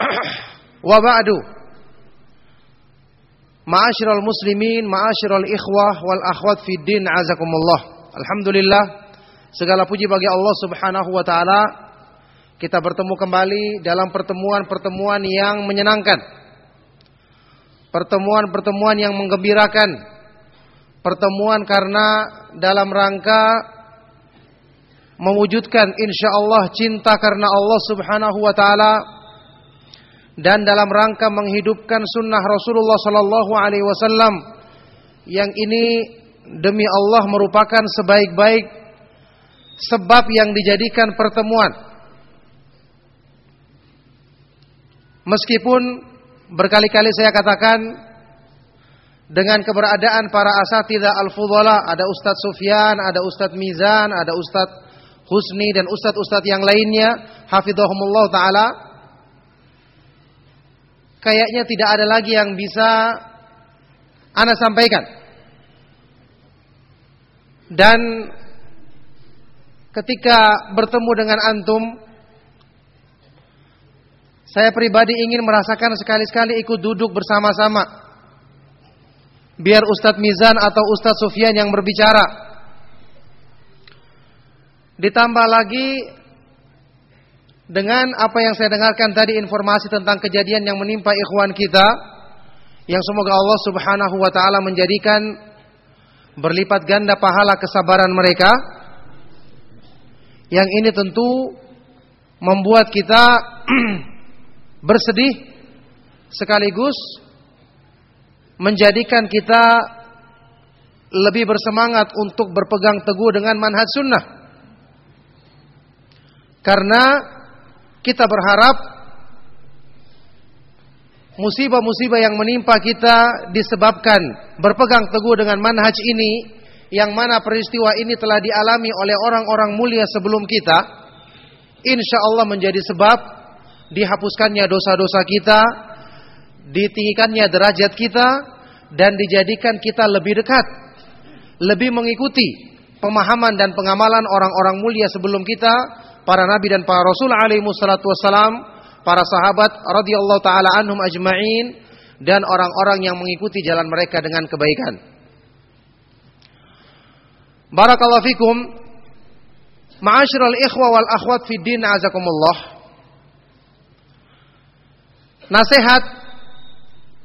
Wabadu. Ma'asyiral muslimin, ma'asyiral ikhwah wal akhwat fi din azakumullah. Alhamdulillah segala puji bagi Allah Subhanahu wa taala. Kita bertemu kembali dalam pertemuan-pertemuan yang menyenangkan. Pertemuan-pertemuan yang menggembirakan. Pertemuan karena dalam rangka mewujudkan insyaallah cinta karena Allah Subhanahu wa taala dan dalam rangka menghidupkan sunnah Rasulullah sallallahu alaihi wasallam yang ini demi Allah merupakan sebaik-baik sebab yang dijadikan pertemuan meskipun berkali-kali saya katakan dengan keberadaan para asatidah al-fudhala, ada Ustadz Sufyan, ada Ustadz Mizan, ada Ustadz Husni dan Ustadz-Ustadz yang lainnya, hafidhahumullah taala. Kayaknya tidak ada lagi yang bisa ana sampaikan. Dan ketika bertemu dengan antum saya pribadi ingin merasakan sekali-sekali ikut duduk bersama-sama biar Ustadz Mizan atau Ustadz Sufyan yang berbicara. Ditambah lagi dengan apa yang saya dengarkan tadi informasi tentang kejadian yang menimpa ikhwan kita yang semoga Allah Subhanahu wa taala menjadikan berlipat ganda pahala kesabaran mereka. Yang ini tentu membuat kita bersedih sekaligus menjadikan kita lebih bersemangat untuk berpegang teguh dengan manhaj sunnah. Karena kita berharap musibah-musibah yang menimpa kita disebabkan berpegang teguh dengan manhaj ini yang mana peristiwa ini telah dialami oleh orang-orang mulia sebelum kita insya Allah menjadi sebab dihapuskannya dosa-dosa kita ditinggikannya derajat kita dan dijadikan kita lebih dekat, lebih mengikuti pemahaman dan pengamalan orang-orang mulia sebelum kita, para nabi dan para rasul alaihi wassalatu wassalam, para sahabat radhiyallahu taala anhum ajma'in dan orang-orang yang mengikuti jalan mereka dengan kebaikan. Barakallahu fikum. Ma'asyiral ikhwa wal akhwat fid din azakumullah. Nasihat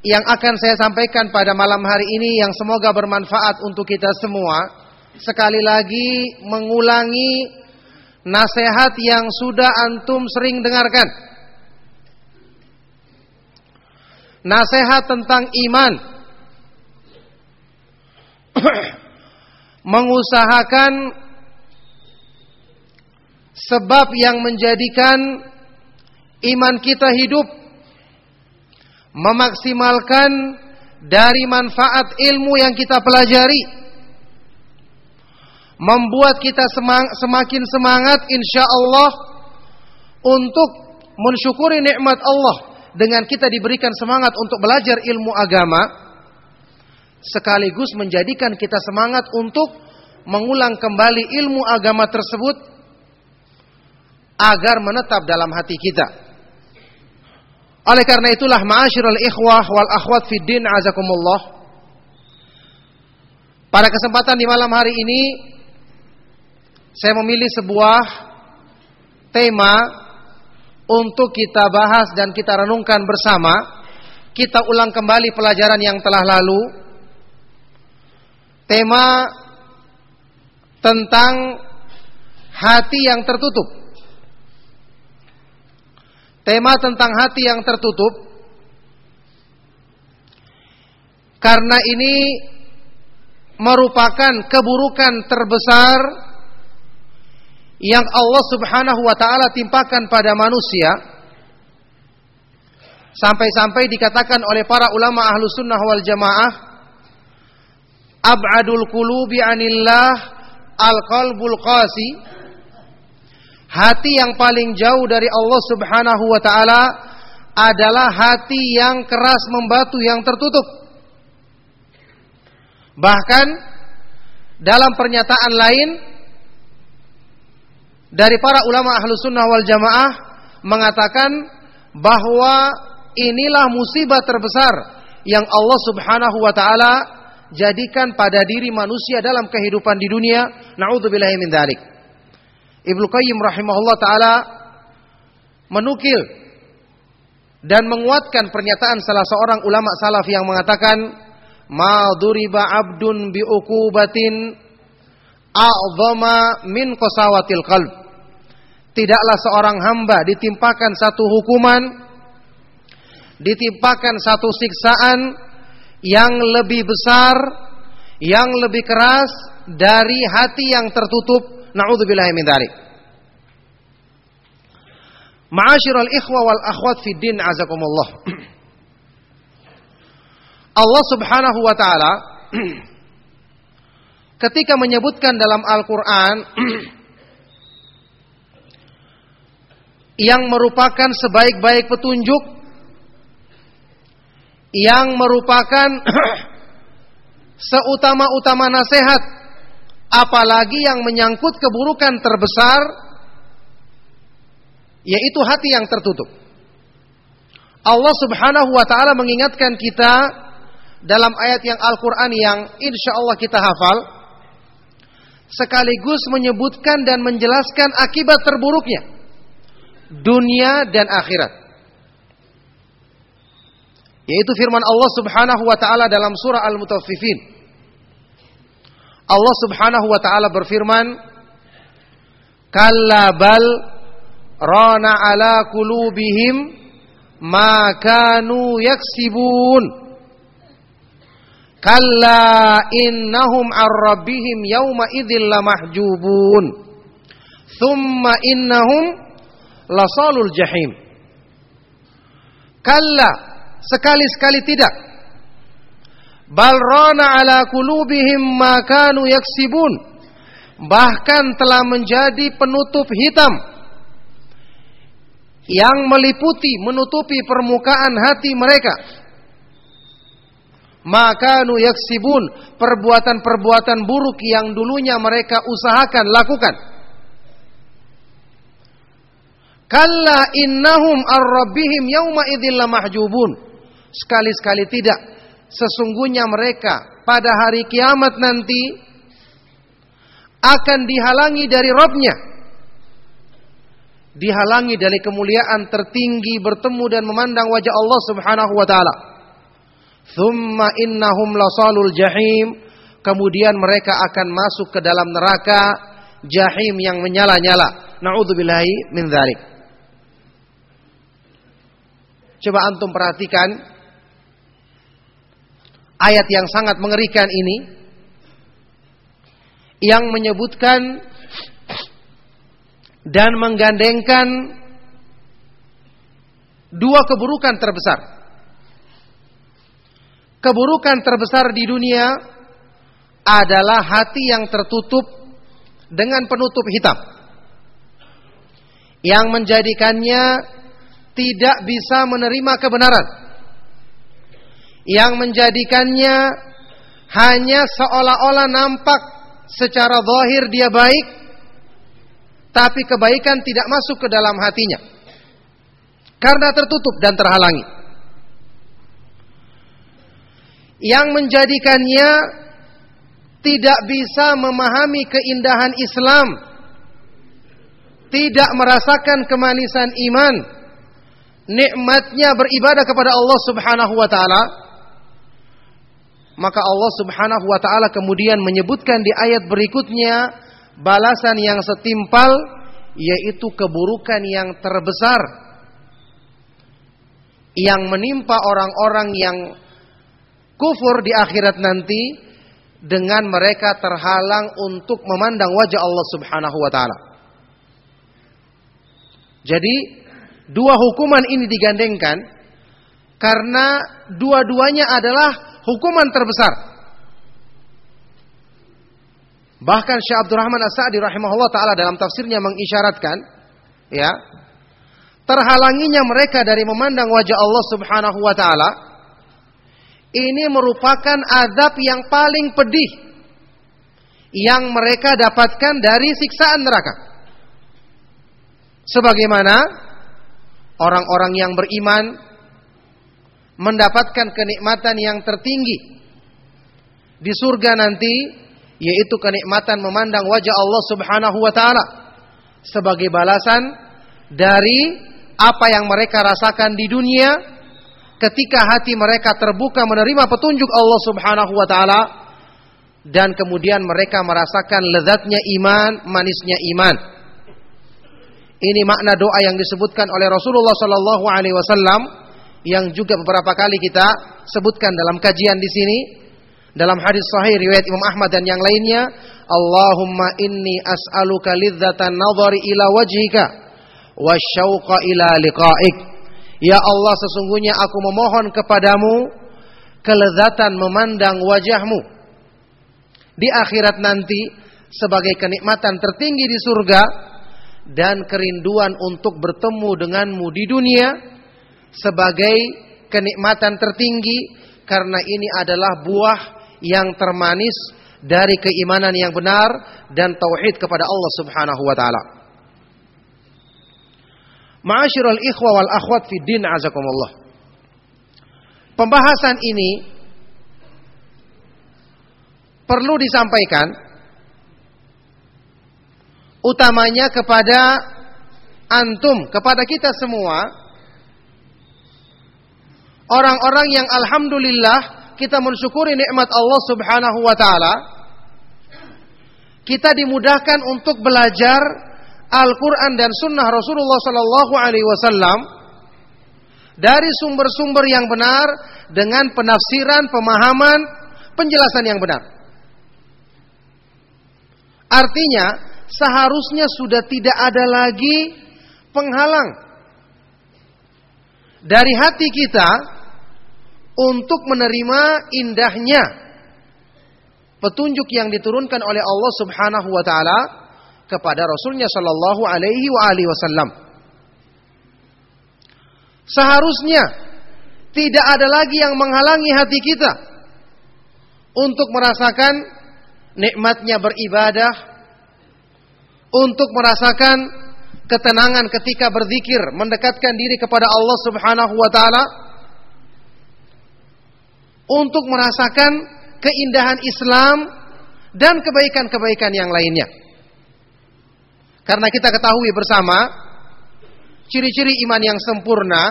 yang akan saya sampaikan pada malam hari ini yang semoga bermanfaat untuk kita semua. Sekali lagi mengulangi nasihat yang sudah antum sering dengarkan. nasihat tentang iman, mengusahakan sebab yang menjadikan iman kita hidup, memaksimalkan dari manfaat ilmu yang kita pelajari, membuat kita semakin semangat insya Allah untuk mensyukuri nikmat Allah dengan kita diberikan semangat untuk belajar ilmu agama sekaligus menjadikan kita semangat untuk mengulang kembali ilmu agama tersebut agar menetap dalam hati kita. Oleh karena itulah ma'asyiral ikhwah wal akhwat fid din azakumullah. Pada kesempatan di malam hari ini saya memilih sebuah tema untuk kita bahas dan kita renungkan bersama. Kita ulang kembali pelajaran yang telah lalu. Tema tentang hati yang tertutup. Tema tentang hati yang tertutup. Karena ini merupakan keburukan terbesar yang Allah Subhanahu wa taala timpakan pada manusia sampai-sampai dikatakan oleh para ulama ahlu sunnah wal jamaah ab'adul qulubi anillah al qalbul qasi. Hati yang paling jauh dari Allah Subhanahu wa taala adalah hati yang keras membatu yang tertutup. Bahkan dalam pernyataan lain dari para ulama ahlu sunnah wal jamaah mengatakan bahwa inilah musibah terbesar yang Allah subhanahu wa ta'ala jadikan pada diri manusia dalam kehidupan di dunia. Na'udzubillahi min. Ibnu Qayyim rahimahullah ta'ala menukil dan menguatkan pernyataan salah seorang ulama salaf yang mengatakan ma duriba abdun bi uqubatin a'zama min qasawatil qalb tidaklah seorang hamba ditimpakan satu hukuman, ditimpakan satu siksaan yang lebih besar, yang lebih keras dari hati yang tertutup. Nauzubillahi min dzalik. Ma'asyiral ikhwa wal akhwat fid din azakumullah. Allah Subhanahu wa taala ketika menyebutkan dalam Al-Qur'an yang merupakan sebaik-baik petunjuk yang merupakan seutama-utama nasihat apalagi yang menyangkut keburukan terbesar yaitu hati yang tertutup. Allah Subhanahu wa taala mengingatkan kita dalam ayat yang Al-Qur'an yang insya Allah kita hafal sekaligus menyebutkan dan menjelaskan akibat terburuknya dunia dan akhirat. Yaitu firman Allah Subhanahu wa taala dalam surah Al-Mutaffifin. Allah Subhanahu wa taala berfirman, "Kalla bal rana ala qulubihim ma kanu yaksibun." Kalla innahum ar rabbihim yawma idzil lamahjubun. Thumma innahum lasalul jahim. Kalla sekali-sekali tidak. Bal rana ala kulubihim ma kanu yaksibun. Bahkan telah menjadi penutup hitam yang meliputi menutupi permukaan hati mereka. Maka nu yaksibun perbuatan-perbuatan buruk yang dulunya mereka usahakan lakukan. Kalla innahum ar-rabbihim yawma idzil mahjubun. Sekali-sekali tidak. Sesungguhnya mereka pada hari kiamat nanti akan dihalangi dari Rabbnya. Dihalangi dari kemuliaan tertinggi bertemu dan memandang wajah Allah subhanahu wa ta'ala. Thumma innahum lasalul jahim. Kemudian mereka akan masuk ke dalam neraka jahim yang menyala-nyala. Na'udzubillahi min dzalik. Coba antum perhatikan ayat yang sangat mengerikan ini yang menyebutkan dan menggandengkan dua keburukan terbesar. Keburukan terbesar di dunia adalah hati yang tertutup dengan penutup hitam. Yang menjadikannya tidak bisa menerima kebenaran. Yang menjadikannya hanya seolah-olah nampak secara zahir dia baik, tapi kebaikan tidak masuk ke dalam hatinya. Karena tertutup dan terhalangi. Yang menjadikannya tidak bisa memahami keindahan Islam, tidak merasakan kemanisan iman, nikmatnya beribadah kepada Allah Subhanahu wa taala, maka Allah Subhanahu wa taala kemudian menyebutkan di ayat berikutnya balasan yang setimpal yaitu keburukan yang terbesar yang menimpa orang-orang yang kufur di akhirat nanti dengan mereka terhalang untuk memandang wajah Allah Subhanahu wa taala. Jadi dua hukuman ini digandengkan karena dua-duanya adalah hukuman terbesar. Bahkan Syekh Abdurrahman As-Sa'di rahimahullah taala dalam tafsirnya mengisyaratkan ya, terhalanginya mereka dari memandang wajah Allah Subhanahu wa taala ini merupakan azab yang paling pedih yang mereka dapatkan dari siksaan neraka. Sebagaimana orang-orang yang beriman mendapatkan kenikmatan yang tertinggi di surga nanti yaitu kenikmatan memandang wajah Allah Subhanahu wa taala sebagai balasan dari apa yang mereka rasakan di dunia ketika hati mereka terbuka menerima petunjuk Allah Subhanahu wa taala dan kemudian mereka merasakan lezatnya iman, manisnya iman. Ini makna doa yang disebutkan oleh Rasulullah sallallahu alaihi wasallam yang juga beberapa kali kita sebutkan dalam kajian di sini dalam hadis sahih riwayat Imam Ahmad dan yang lainnya Allahumma inni as'aluka lidzatan nadhari ila wajhika wasyauqa ila liqa'ik Ya Allah sesungguhnya aku memohon kepadamu kelezatan memandang wajahmu di akhirat nanti sebagai kenikmatan tertinggi di surga dan kerinduan untuk bertemu denganmu di dunia sebagai kenikmatan tertinggi karena ini adalah buah yang termanis dari keimanan yang benar dan tauhid kepada Allah Subhanahu wa taala. Ma'asyiral ikhwa wal akhwat fi din azakumullah. Pembahasan ini perlu disampaikan utamanya kepada antum, kepada kita semua Orang-orang yang alhamdulillah kita mensyukuri nikmat Allah Subhanahu wa taala. Kita dimudahkan untuk belajar Al-Qur'an dan sunnah Rasulullah sallallahu alaihi wasallam dari sumber-sumber yang benar dengan penafsiran, pemahaman, penjelasan yang benar. Artinya, seharusnya sudah tidak ada lagi penghalang dari hati kita untuk menerima indahnya petunjuk yang diturunkan oleh Allah Subhanahu wa taala kepada Rasulnya Shallallahu alaihi wasallam. Seharusnya tidak ada lagi yang menghalangi hati kita untuk merasakan nikmatnya beribadah, untuk merasakan ketenangan ketika berzikir, mendekatkan diri kepada Allah Subhanahu wa taala untuk merasakan keindahan Islam dan kebaikan-kebaikan yang lainnya. Karena kita ketahui bersama ciri-ciri iman yang sempurna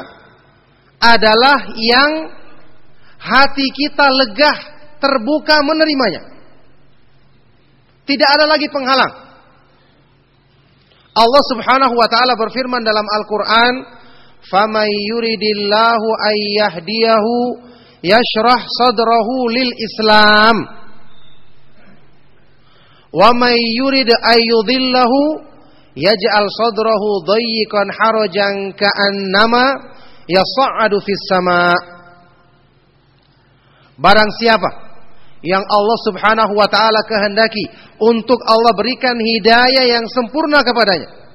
adalah yang hati kita legah, terbuka menerimanya. Tidak ada lagi penghalang. Allah Subhanahu wa taala berfirman dalam Al-Qur'an, "Famay yuridillahu ayyahdiyahu yashrah sadrahu lil Islam. Wa may yurid ayyudhillahu yaj'al sadrahu dayyiqan harajan ka'annama yas'adu fis sama'. Barang siapa yang Allah Subhanahu wa taala kehendaki untuk Allah berikan hidayah yang sempurna kepadanya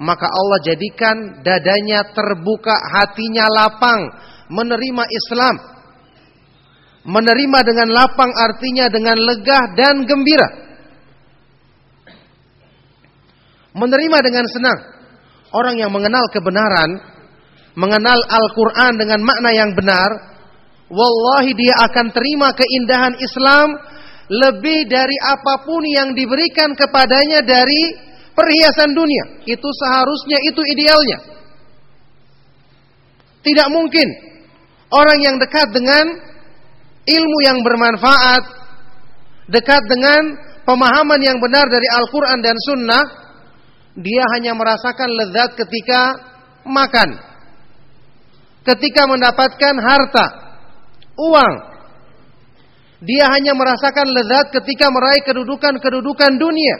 maka Allah jadikan dadanya terbuka, hatinya lapang menerima Islam. Menerima dengan lapang artinya dengan lega dan gembira. Menerima dengan senang. Orang yang mengenal kebenaran, mengenal Al-Quran dengan makna yang benar, wallahi dia akan terima keindahan Islam lebih dari apa pun yang diberikan kepadanya dari perhiasan dunia. Itu seharusnya itu idealnya. Tidak mungkin orang yang dekat dengan ilmu yang bermanfaat, dekat dengan pemahaman yang benar dari Al-Quran dan Sunnah, dia hanya merasakan lezat ketika makan, ketika mendapatkan harta, uang. Dia hanya merasakan lezat ketika meraih kedudukan-kedudukan dunia.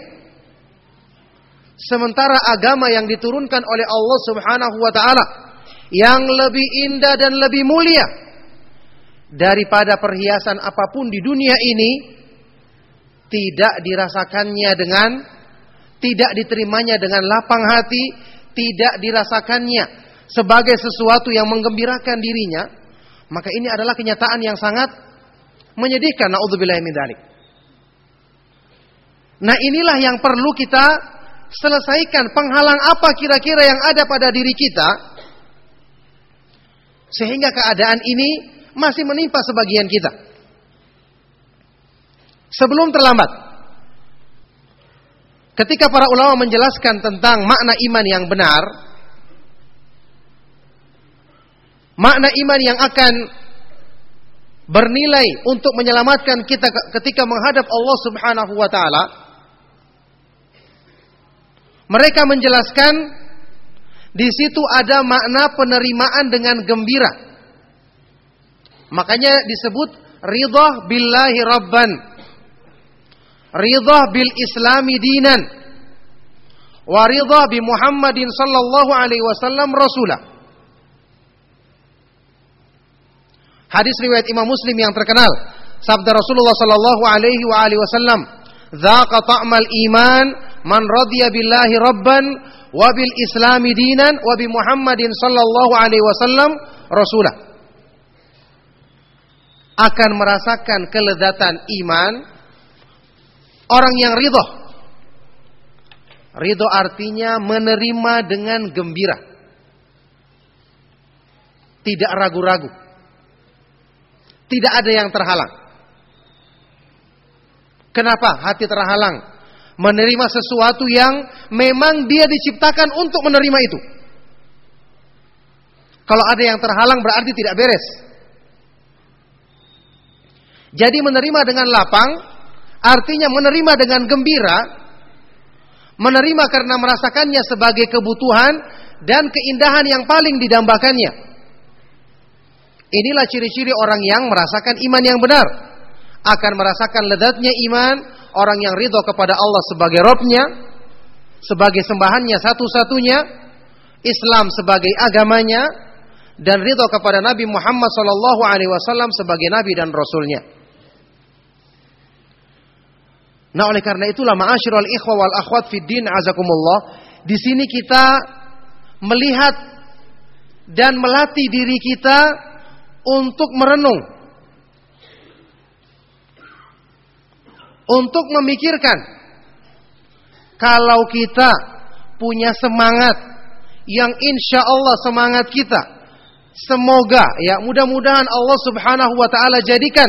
Sementara agama yang diturunkan oleh Allah Subhanahu wa taala yang lebih indah dan lebih mulia daripada perhiasan apa pun di dunia ini tidak dirasakannya dengan tidak diterimanya dengan lapang hati, tidak dirasakannya sebagai sesuatu yang menggembirakan dirinya, maka ini adalah kenyataan yang sangat menyedihkan. Naudzubillah min Nah, inilah yang perlu kita selesaikan. Penghalang apa kira-kira yang ada pada diri kita sehingga keadaan ini masih menimpa sebagian kita. Sebelum terlambat, ketika para ulama menjelaskan tentang makna iman yang benar, makna iman yang akan bernilai untuk menyelamatkan kita ketika menghadap Allah Subhanahu wa taala, mereka menjelaskan di situ ada makna penerimaan dengan gembira. Makanya disebut ridha billahi rabban. Ridha bil islami dinan. Wa ridha bi Muhammadin sallallahu alaihi wasallam rasulah. Hadis riwayat Imam Muslim yang terkenal, sabda Rasulullah sallallahu alaihi wa alihi wasallam, "Dzaqa ta'mal iman man radiya billahi rabban wa bil islami dinan wa bi Muhammadin sallallahu alaihi wasallam akan merasakan kelezatan iman orang yang ridho. Ridho artinya menerima dengan gembira. Tidak ragu-ragu. Tidak ada yang terhalang. Kenapa hati terhalang? Menerima sesuatu yang memang dia diciptakan untuk menerima itu. Kalau ada yang terhalang berarti tidak beres. Jadi menerima dengan lapang artinya menerima dengan gembira, menerima karena merasakannya sebagai kebutuhan dan keindahan yang paling didambakannya. Inilah ciri-ciri orang yang merasakan iman yang benar. Akan merasakan ledatnya iman, orang yang ridho kepada Allah sebagai Robnya, sebagai sembahannya satu-satunya, Islam sebagai agamanya, dan ridho kepada Nabi Muhammad Wasallam sebagai Nabi dan Rasulnya. Nah oleh karena itulah ma'asyiral ikhwa wal akhwat fid din azakumullah, di sini kita melihat dan melatih diri kita untuk merenung. Untuk memikirkan kalau kita punya semangat yang insya Allah semangat kita semoga ya mudah-mudahan Allah Subhanahu wa taala jadikan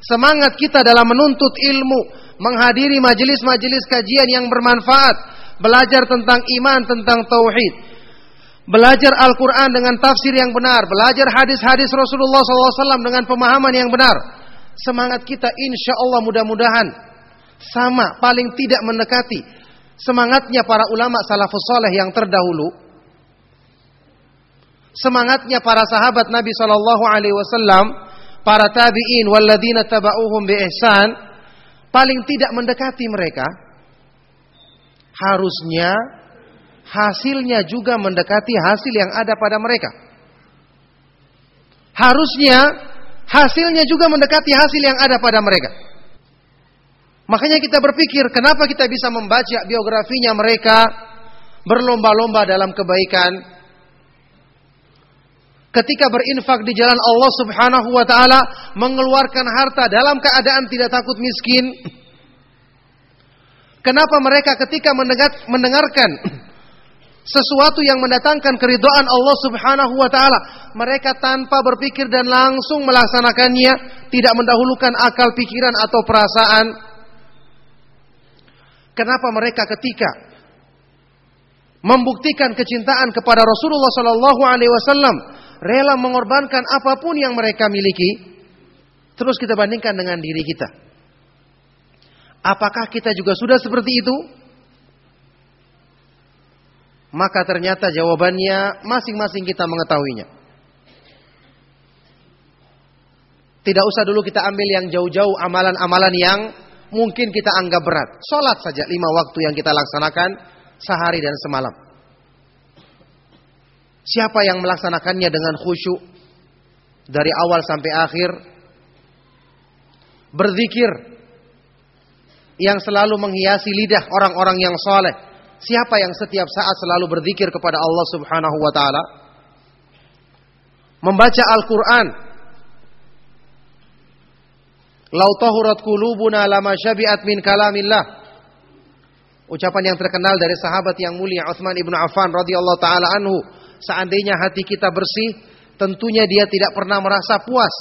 semangat kita dalam menuntut ilmu menghadiri majelis-majelis kajian yang bermanfaat belajar tentang iman tentang tauhid belajar Al-Quran dengan tafsir yang benar, belajar hadis-hadis Rasulullah SAW dengan pemahaman yang benar, semangat kita insya Allah mudah-mudahan sama paling tidak mendekati semangatnya para ulama salafus soleh yang terdahulu. Semangatnya para sahabat Nabi Shallallahu Alaihi Wasallam, para tabiin, waladina tabauhum bi ihsan, paling tidak mendekati mereka, harusnya hasilnya juga mendekati hasil yang ada pada mereka. Harusnya hasilnya juga mendekati hasil yang ada pada mereka. Makanya kita berpikir, kenapa kita bisa membaca biografinya mereka berlomba-lomba dalam kebaikan, ketika berinfak di jalan Allah Subhanahu wa taala mengeluarkan harta dalam keadaan tidak takut miskin. Kenapa mereka ketika mendengar, mendengarkan sesuatu yang mendatangkan keridhaan Allah Subhanahu wa taala, mereka tanpa berpikir dan langsung melaksanakannya, tidak mendahulukan akal pikiran atau perasaan. Kenapa mereka ketika membuktikan kecintaan kepada Rasulullah sallallahu alaihi wasallam, rela mengorbankan apa pun yang mereka miliki, terus kita bandingkan dengan diri kita. Apakah kita juga sudah seperti itu? Maka ternyata jawabannya masing-masing kita mengetahuinya. Tidak usah dulu kita ambil yang jauh-jauh amalan-amalan yang mungkin kita anggap berat. Sholat saja lima waktu yang kita laksanakan sehari dan semalam. Siapa yang melaksanakannya dengan khusyuk dari awal sampai akhir? Berzikir yang selalu menghiasi lidah orang-orang yang soleh Siapa yang setiap saat selalu berzikir kepada Allah Subhanahu wa taala? Membaca Al-Qur'an. Lau tahurat qulubuna lama syabi'at min kalamillah. Ucapan yang terkenal dari sahabat yang mulia Utsman ibnu Affan radhiyallahu taala anhu, seandainya hati kita bersih, tentunya dia tidak pernah merasa puas.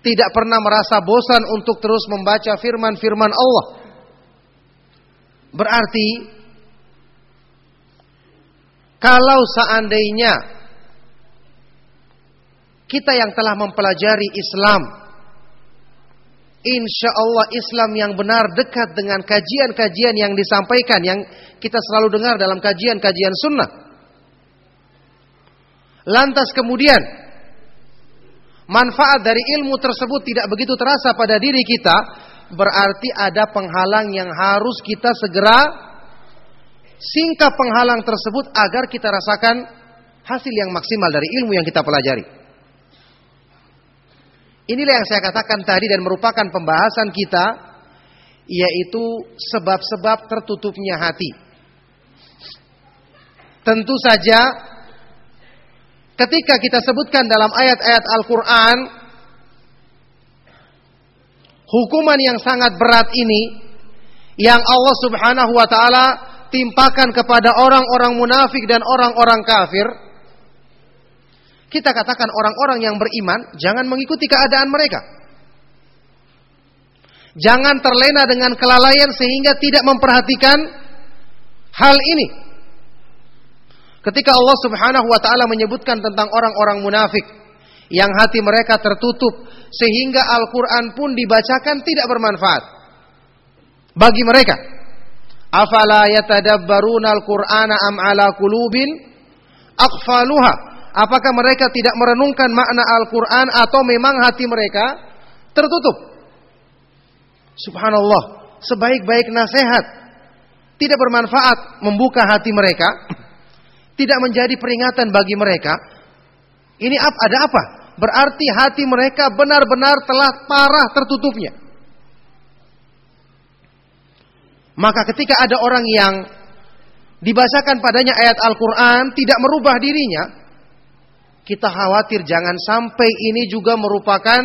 Tidak pernah merasa bosan untuk terus membaca firman-firman Allah Berarti kalau seandainya kita yang telah mempelajari Islam, insya Allah Islam yang benar dekat dengan kajian-kajian yang disampaikan, yang kita selalu dengar dalam kajian-kajian sunnah. Lantas kemudian manfaat dari ilmu tersebut tidak begitu terasa pada diri kita, berarti ada penghalang yang harus kita segera singkap penghalang tersebut agar kita rasakan hasil yang maksimal dari ilmu yang kita pelajari. Inilah yang saya katakan tadi dan merupakan pembahasan kita yaitu sebab-sebab tertutupnya hati. Tentu saja ketika kita sebutkan dalam ayat-ayat Al-Qur'an hukuman yang sangat berat ini yang Allah Subhanahu wa taala timpakan kepada orang-orang munafik dan orang-orang kafir kita katakan orang-orang yang beriman jangan mengikuti keadaan mereka. Jangan terlena dengan kelalaian sehingga tidak memperhatikan hal ini ketika Allah Subhanahu wa taala menyebutkan tentang orang-orang munafik yang hati mereka tertutup sehingga Al-Quran pun dibacakan tidak bermanfaat bagi mereka. Afala yatadabbaruna al-Qur'ana am ala kulubin aqfaluha. Apakah mereka tidak merenungkan makna Al-Qur'an atau memang hati mereka tertutup? Subhanallah, sebaik-baik nasihat tidak bermanfaat membuka hati mereka, tidak menjadi peringatan bagi mereka. Ini ada apa? berarti hati mereka benar-benar telah parah tertutupnya. Maka ketika ada orang yang dibacakan padanya ayat Al-Quran tidak merubah dirinya, kita khawatir jangan sampai ini juga merupakan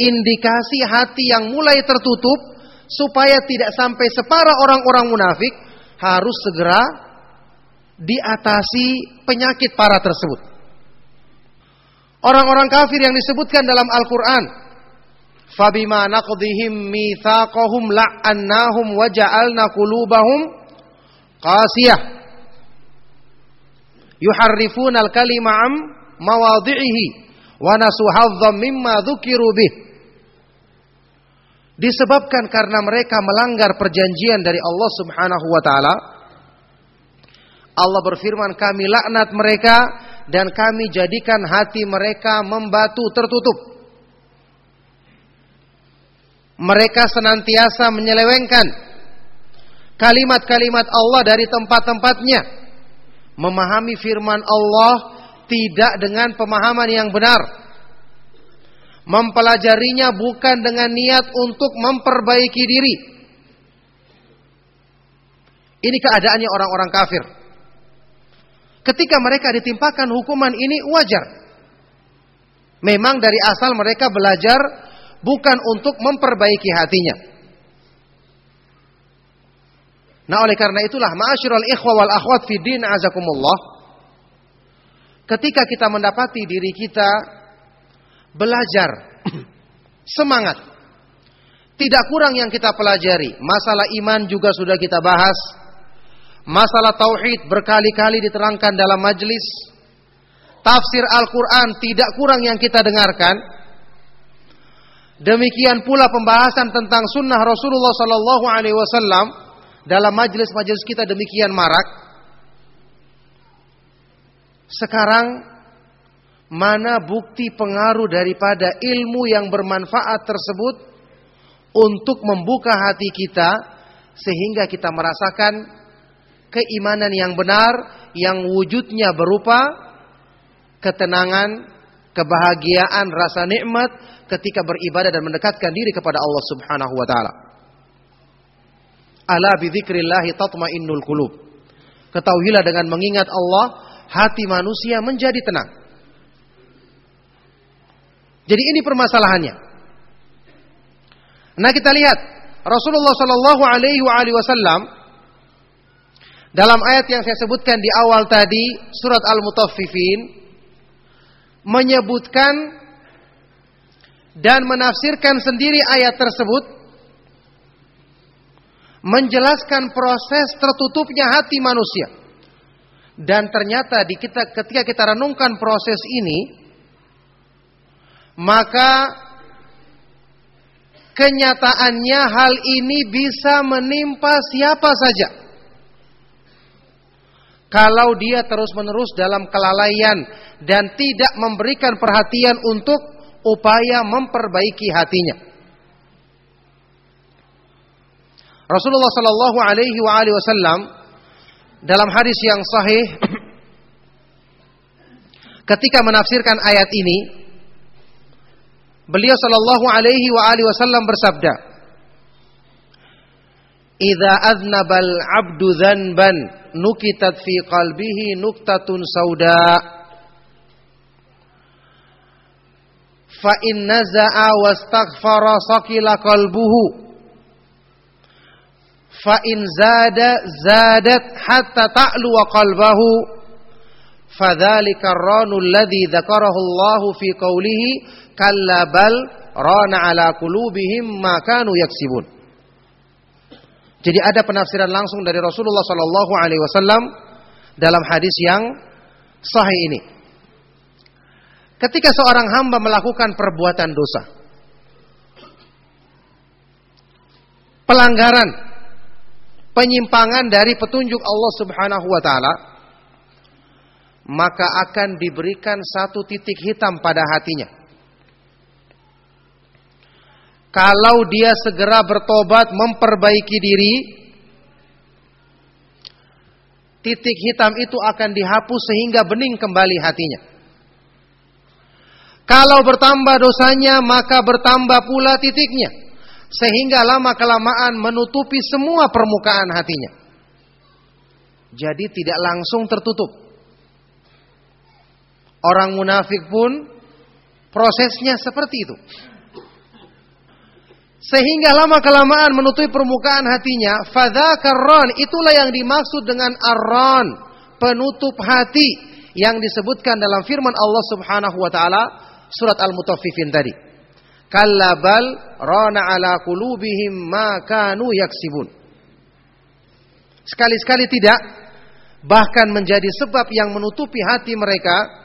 indikasi hati yang mulai tertutup supaya tidak sampai separah orang-orang munafik harus segera diatasi penyakit parah tersebut. Orang-orang kafir yang disebutkan dalam Al-Quran. Fabima naqdihim mithaqahum la'annahum wa ja'alna qulubahum qasiyah. Al-kalima wa. Disebabkan karena mereka melanggar perjanjian dari Allah Subhanahu wa taala, Allah berfirman kami laknat mereka dan kami jadikan hati mereka membatu tertutup. Mereka senantiasa menyelewengkan kalimat-kalimat Allah dari tempat-tempatnya. Memahami firman Allah tidak dengan pemahaman yang benar. Mempelajarinya bukan dengan niat untuk memperbaiki diri. Ini keadaannya orang-orang kafir. Ketika mereka ditimpakan hukuman ini wajar. Memang dari asal mereka belajar bukan untuk memperbaiki hatinya. Nah oleh karena itulah ma'asyiral ikhwa wal akhwat fi din azakumullah. Ketika kita mendapati diri kita belajar semangat. Tidak kurang yang kita pelajari. Masalah iman juga sudah kita bahas Masalah tauhid berkali-kali diterangkan dalam majlis. Tafsir Al-Quran tidak kurang yang kita dengarkan. Demikian pula pembahasan tentang sunnah Rasulullah Sallallahu Alaihi Wasallam dalam majlis-majlis kita demikian marak. Sekarang mana bukti pengaruh daripada ilmu yang bermanfaat tersebut untuk membuka hati kita sehingga kita merasakan keimanan yang benar yang wujudnya berupa ketenangan, kebahagiaan, rasa nikmat ketika beribadah dan mendekatkan diri kepada Allah Subhanahu wa taala. Ala bi dzikrillah tatmainnul qulub. Ketahuilah dengan mengingat Allah, hati manusia menjadi tenang. Jadi ini permasalahannya. Nah kita lihat Rasulullah Shallallahu Alaihi Wasallam dalam ayat yang saya sebutkan di awal tadi, surat Al-Mutaffifin menyebutkan dan menafsirkan sendiri ayat tersebut menjelaskan proses tertutupnya hati manusia. Dan ternyata di kita ketika kita renungkan proses ini maka kenyataannya hal ini bisa menimpa siapa saja kalau dia terus-menerus dalam kelalaian dan tidak memberikan perhatian untuk upaya memperbaiki hatinya. Rasulullah Shallallahu Alaihi Wasallam dalam hadis yang sahih ketika menafsirkan ayat ini beliau Shallallahu Alaihi Wasallam bersabda "Idza aznabal abdu dzanban nukitat fi qalbihi nuktatun sauda fa in naza'a wastaghfara saqila qalbuhu fa in zada zadat hatta ta'lu qalbahu fadzalika ar-ranu alladhi dzakarahu Allah fi qawlihi kalla bal rana ala qulubihim ma kanu yaksibun jadi ada penafsiran langsung dari Rasulullah Shallallahu Alaihi Wasallam dalam hadis yang sahih ini. Ketika seorang hamba melakukan perbuatan dosa, pelanggaran, penyimpangan dari petunjuk Allah Subhanahu Wa Taala, maka akan diberikan satu titik hitam pada hatinya. Kalau dia segera bertobat memperbaiki diri, titik hitam itu akan dihapus sehingga bening kembali hatinya. Kalau bertambah dosanya, maka bertambah pula titiknya. Sehingga lama-kelamaan menutupi semua permukaan hatinya. Jadi tidak langsung tertutup. Orang munafik pun prosesnya seperti itu. Sehingga lama kelamaan menutupi permukaan hatinya. Fadzakar itulah yang dimaksud dengan arron, penutup hati yang disebutkan dalam firman Allah Subhanahu wa taala surat Al-Mutaffifin tadi. Kallabal rana ala qulubihim ma kanu yaksibun. Sekali-sekali tidak bahkan menjadi sebab yang menutupi hati mereka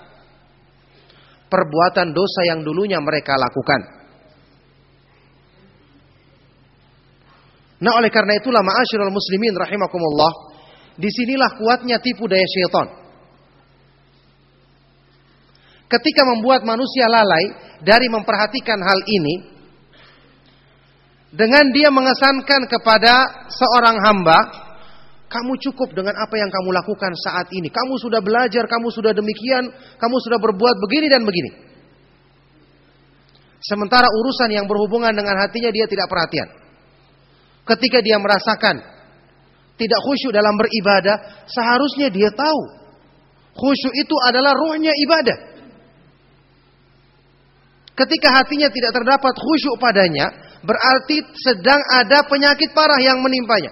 perbuatan dosa yang dulunya mereka lakukan. Nah oleh karena itulah ma'asyiral muslimin rahimakumullah Di sinilah kuatnya tipu daya syaitan. Ketika membuat manusia lalai dari memperhatikan hal ini, dengan dia mengesankan kepada seorang hamba, kamu cukup dengan apa yang kamu lakukan saat ini. Kamu sudah belajar, kamu sudah demikian, kamu sudah berbuat begini dan begini. Sementara urusan yang berhubungan dengan hatinya dia tidak perhatian. Ketika dia merasakan tidak khusyuk dalam beribadah, seharusnya dia tahu khusyuk itu adalah ruhnya ibadah. Ketika hatinya tidak terdapat khusyuk padanya, berarti sedang ada penyakit parah yang menimpanya.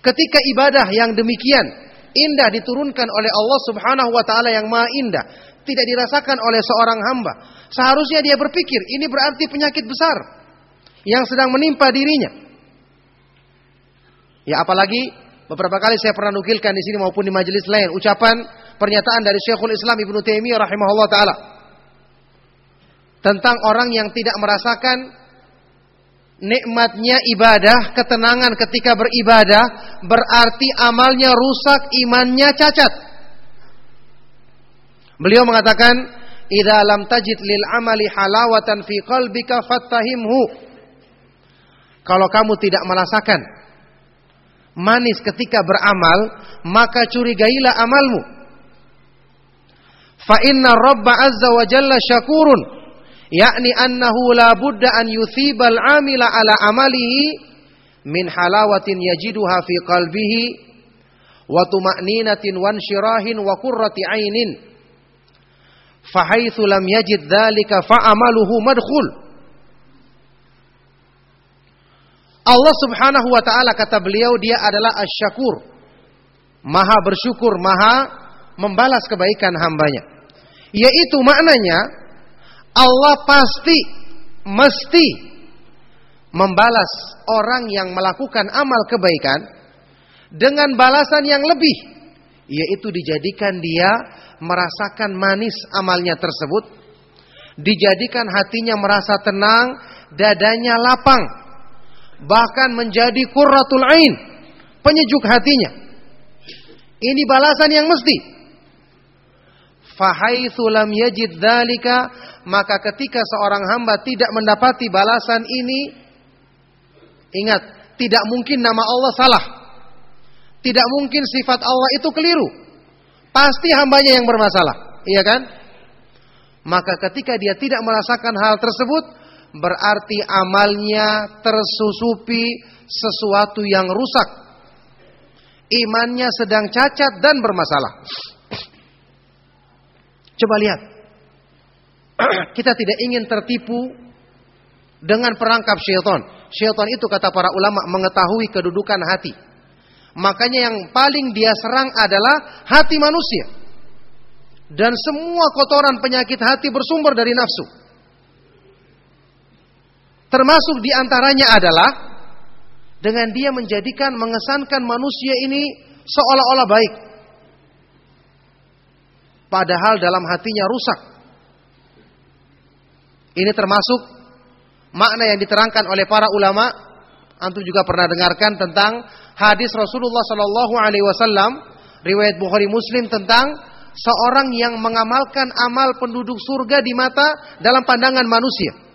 Ketika ibadah yang demikian indah diturunkan oleh Allah Subhanahu wa taala yang Maha Indah, tidak dirasakan oleh seorang hamba, seharusnya dia berpikir ini berarti penyakit besar yang sedang menimpa dirinya. Ya apalagi beberapa kali saya pernah nukilkan di sini maupun di majelis lain ucapan pernyataan dari Syekhul Islam Ibnu Taimiyah rahimahullah taala tentang orang yang tidak merasakan nikmatnya ibadah, ketenangan ketika beribadah, berarti amalnya rusak, imannya cacat. Beliau mengatakan, "Idza lam tajid lil amali halawatan fi qalbika fattahimhu." Kalau kamu tidak merasakan manis ketika beramal, maka curigailah amalmu. Fa inna Rabba azza wa jalla syakurun yakni annahu la budda an yuthibal amila ala amalihi min halawatin yajiduha fi qalbihi wa tuma'ninatin wa anshirahin wa qurrati ainin fahaitsu lam yajid dzalika fa amaluhu madkhul Allah Subhanahu wa taala kata beliau dia adalah asyakur maha bersyukur maha membalas kebaikan hambanya. Yaitu maknanya Allah pasti mesti membalas orang yang melakukan amal kebaikan dengan balasan yang lebih yaitu dijadikan dia merasakan manis amalnya tersebut dijadikan hatinya merasa tenang dadanya lapang bahkan menjadi qurratul ain penyejuk hatinya. Ini balasan yang mesti. Fahaitsu lam yajid dzalika maka ketika seorang hamba tidak mendapati balasan ini ingat tidak mungkin nama Allah salah. Tidak mungkin sifat Allah itu keliru. Pasti hambanya yang bermasalah iya kan? Maka ketika dia tidak merasakan hal tersebut berarti amalnya tersusupi sesuatu yang rusak imannya sedang cacat dan bermasalah coba lihat kita tidak ingin tertipu dengan perangkap syaitan. Syaitan itu kata para ulama mengetahui kedudukan hati. Makanya yang paling dia serang adalah hati manusia. Dan semua kotoran penyakit hati bersumber dari nafsu. Termasuk di antaranya adalah dengan dia menjadikan mengesankan manusia ini seolah-olah baik. Padahal dalam hatinya rusak. Ini termasuk makna yang diterangkan oleh para ulama. Antum juga pernah dengarkan tentang hadis Rasulullah Sallallahu Alaihi Wasallam, riwayat Bukhari Muslim tentang seorang yang mengamalkan amal penduduk surga di mata dalam pandangan manusia.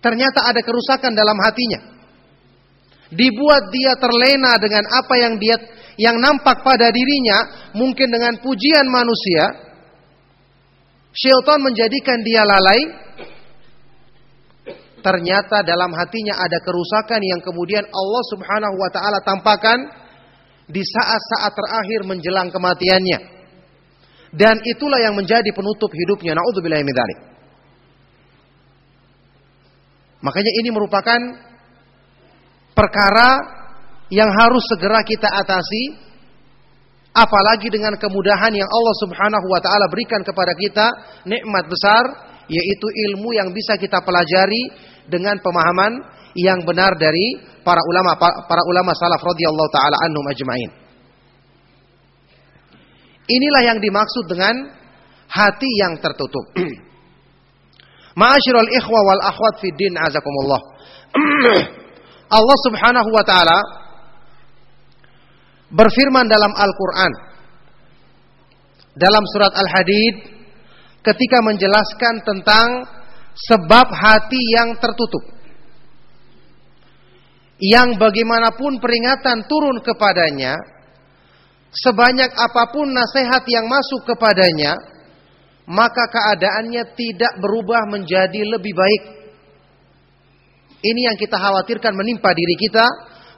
Ternyata ada kerusakan dalam hatinya. Dibuat dia terlena dengan apa yang dia yang nampak pada dirinya, mungkin dengan pujian manusia, Syaitan menjadikan dia lalai. Ternyata dalam hatinya ada kerusakan yang kemudian Allah Subhanahu wa taala tampakkan di saat-saat terakhir menjelang kematiannya. Dan itulah yang menjadi penutup hidupnya. Nauzubillahi min dzalik. Makanya ini merupakan perkara yang harus segera kita atasi Apalagi dengan kemudahan yang Allah Subhanahu wa taala berikan kepada kita, nikmat besar yaitu ilmu yang bisa kita pelajari dengan pemahaman yang benar dari para ulama para ulama salaf radhiyallahu taala anhum ajmain. Inilah yang dimaksud dengan hati yang tertutup. Ma'asyiral ikhwa wal akhwat fid din azakumullah. Allah Subhanahu wa taala berfirman dalam Al-Qur'an dalam surat Al-Hadid ketika menjelaskan tentang sebab hati yang tertutup. Yang bagaimanapun peringatan turun kepadanya, sebanyak apa pun nasihat yang masuk kepadanya, maka keadaannya tidak berubah menjadi lebih baik. Ini yang kita khawatirkan menimpa diri kita,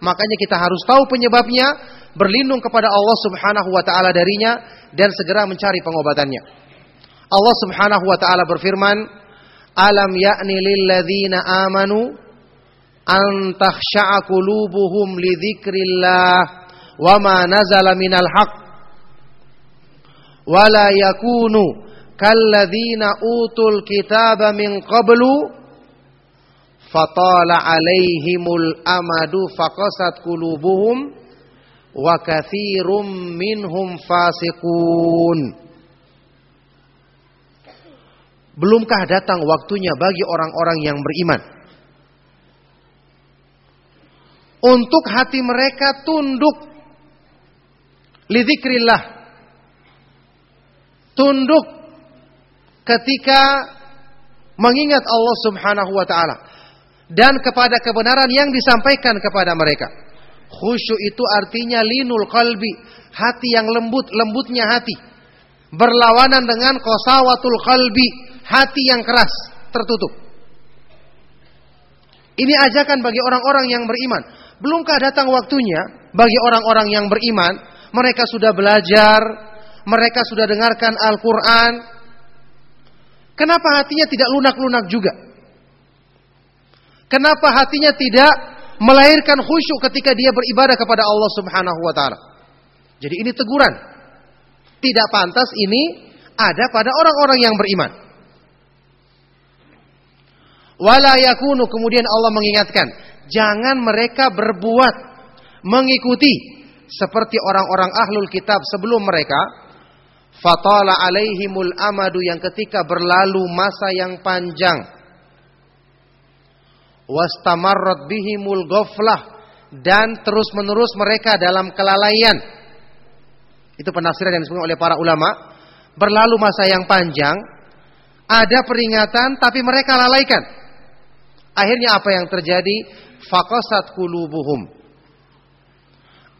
makanya kita harus tahu penyebabnya, berlindung kepada Allah Subhanahu wa taala darinya dan segera mencari pengobatannya. Allah Subhanahu wa taala berfirman, "Alam ya'ni lil ladzina amanu an takhsha'a qulubuhum li dzikrillah wa ma nazala minal haqq wa la yakunu kalladzina utul kitaba min qablu fatala alaihimul amadu faqasat qulubuhum wa katsirum minhum fasiqun Belumkah datang waktunya bagi orang-orang yang beriman. Untuk hati mereka tunduk. lidzikrillah tunduk ketika mengingat Allah Subhanahu wa taala dan kepada kebenaran yang disampaikan kepada mereka. Khusyuk itu artinya linul qalbi, hati yang lembut, lembutnya hati. Berlawanan dengan qasawatul qalbi, hati yang keras, tertutup. Ini ajakan bagi orang-orang yang beriman. Belumkah datang waktunya bagi orang-orang yang beriman, mereka sudah belajar, mereka sudah dengarkan Al-Qur'an, Kenapa hatinya tidak lunak-lunak juga? Kenapa hatinya tidak melahirkan khusyuk ketika dia beribadah kepada Allah Subhanahu wa taala? Jadi ini teguran. Tidak pantas ini ada pada orang-orang yang beriman. Wala yakunu kemudian Allah mengingatkan, jangan mereka berbuat mengikuti seperti orang-orang ahlul kitab sebelum mereka Fatala alaihimul amadu yang ketika berlalu masa yang panjang. Wastamarrat bihimul ghaflah dan terus-menerus mereka dalam kelalaian. Itu penafsiran yang disebutkan oleh para ulama. Berlalu masa yang panjang, ada peringatan tapi mereka lalaikan. Akhirnya apa yang terjadi? Fakosat kulubuhum.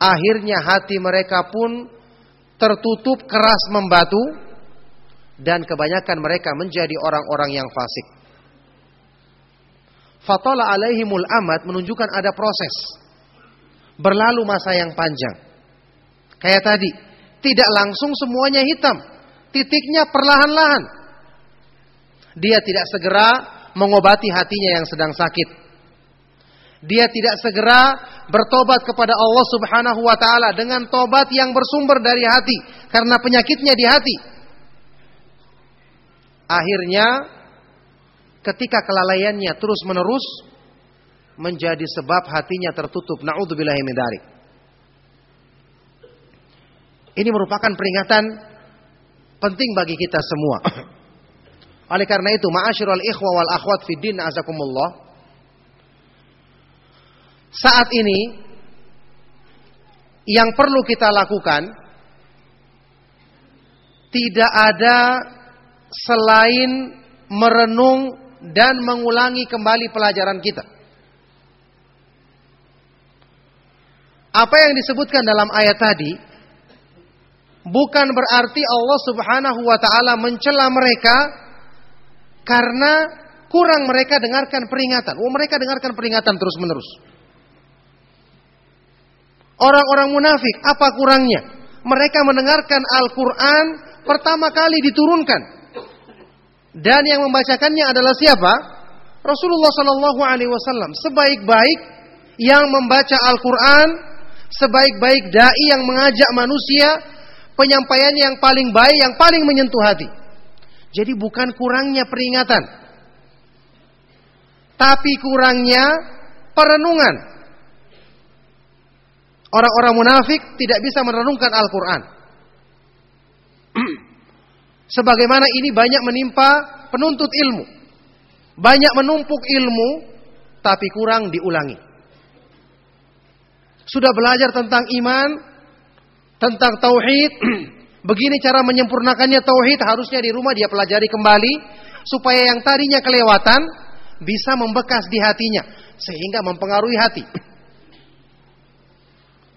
Akhirnya hati mereka pun tertutup keras membatu dan kebanyakan mereka menjadi orang-orang yang fasik. Fatala alaihimul amat menunjukkan ada proses. Berlalu masa yang panjang. Kayak tadi, tidak langsung semuanya hitam. Titiknya perlahan-lahan. Dia tidak segera mengobati hatinya yang sedang sakit dia tidak segera bertobat kepada Allah Subhanahu wa taala dengan tobat yang bersumber dari hati karena penyakitnya di hati. Akhirnya ketika kelalaiannya terus-menerus menjadi sebab hatinya tertutup. Nauzubillahi min dzalik. Ini merupakan peringatan penting bagi kita semua. Oleh karena itu, ma'asyiral ikhwa wal akhwat fid din azakumullah, saat ini yang perlu kita lakukan tidak ada selain merenung dan mengulangi kembali pelajaran kita. Apa yang disebutkan dalam ayat tadi bukan berarti Allah Subhanahu wa taala mencela mereka karena kurang mereka dengarkan peringatan. Oh, mereka dengarkan peringatan terus-menerus. Orang-orang munafik, apa kurangnya? Mereka mendengarkan Al-Quran pertama kali diturunkan. Dan yang membacakannya adalah siapa? Rasulullah Sallallahu Alaihi Wasallam. Sebaik-baik yang membaca Al-Quran, sebaik-baik dai yang mengajak manusia, penyampaian yang paling baik, yang paling menyentuh hati. Jadi bukan kurangnya peringatan, tapi kurangnya perenungan. Orang-orang munafik tidak bisa merenungkan Al-Quran. Sebagaimana ini banyak menimpa penuntut ilmu. Banyak menumpuk ilmu, tapi kurang diulangi. Sudah belajar tentang iman, tentang tauhid, begini cara menyempurnakannya tauhid, harusnya di rumah dia pelajari kembali supaya yang tadinya kelewatan bisa membekas di hatinya sehingga mempengaruhi hati.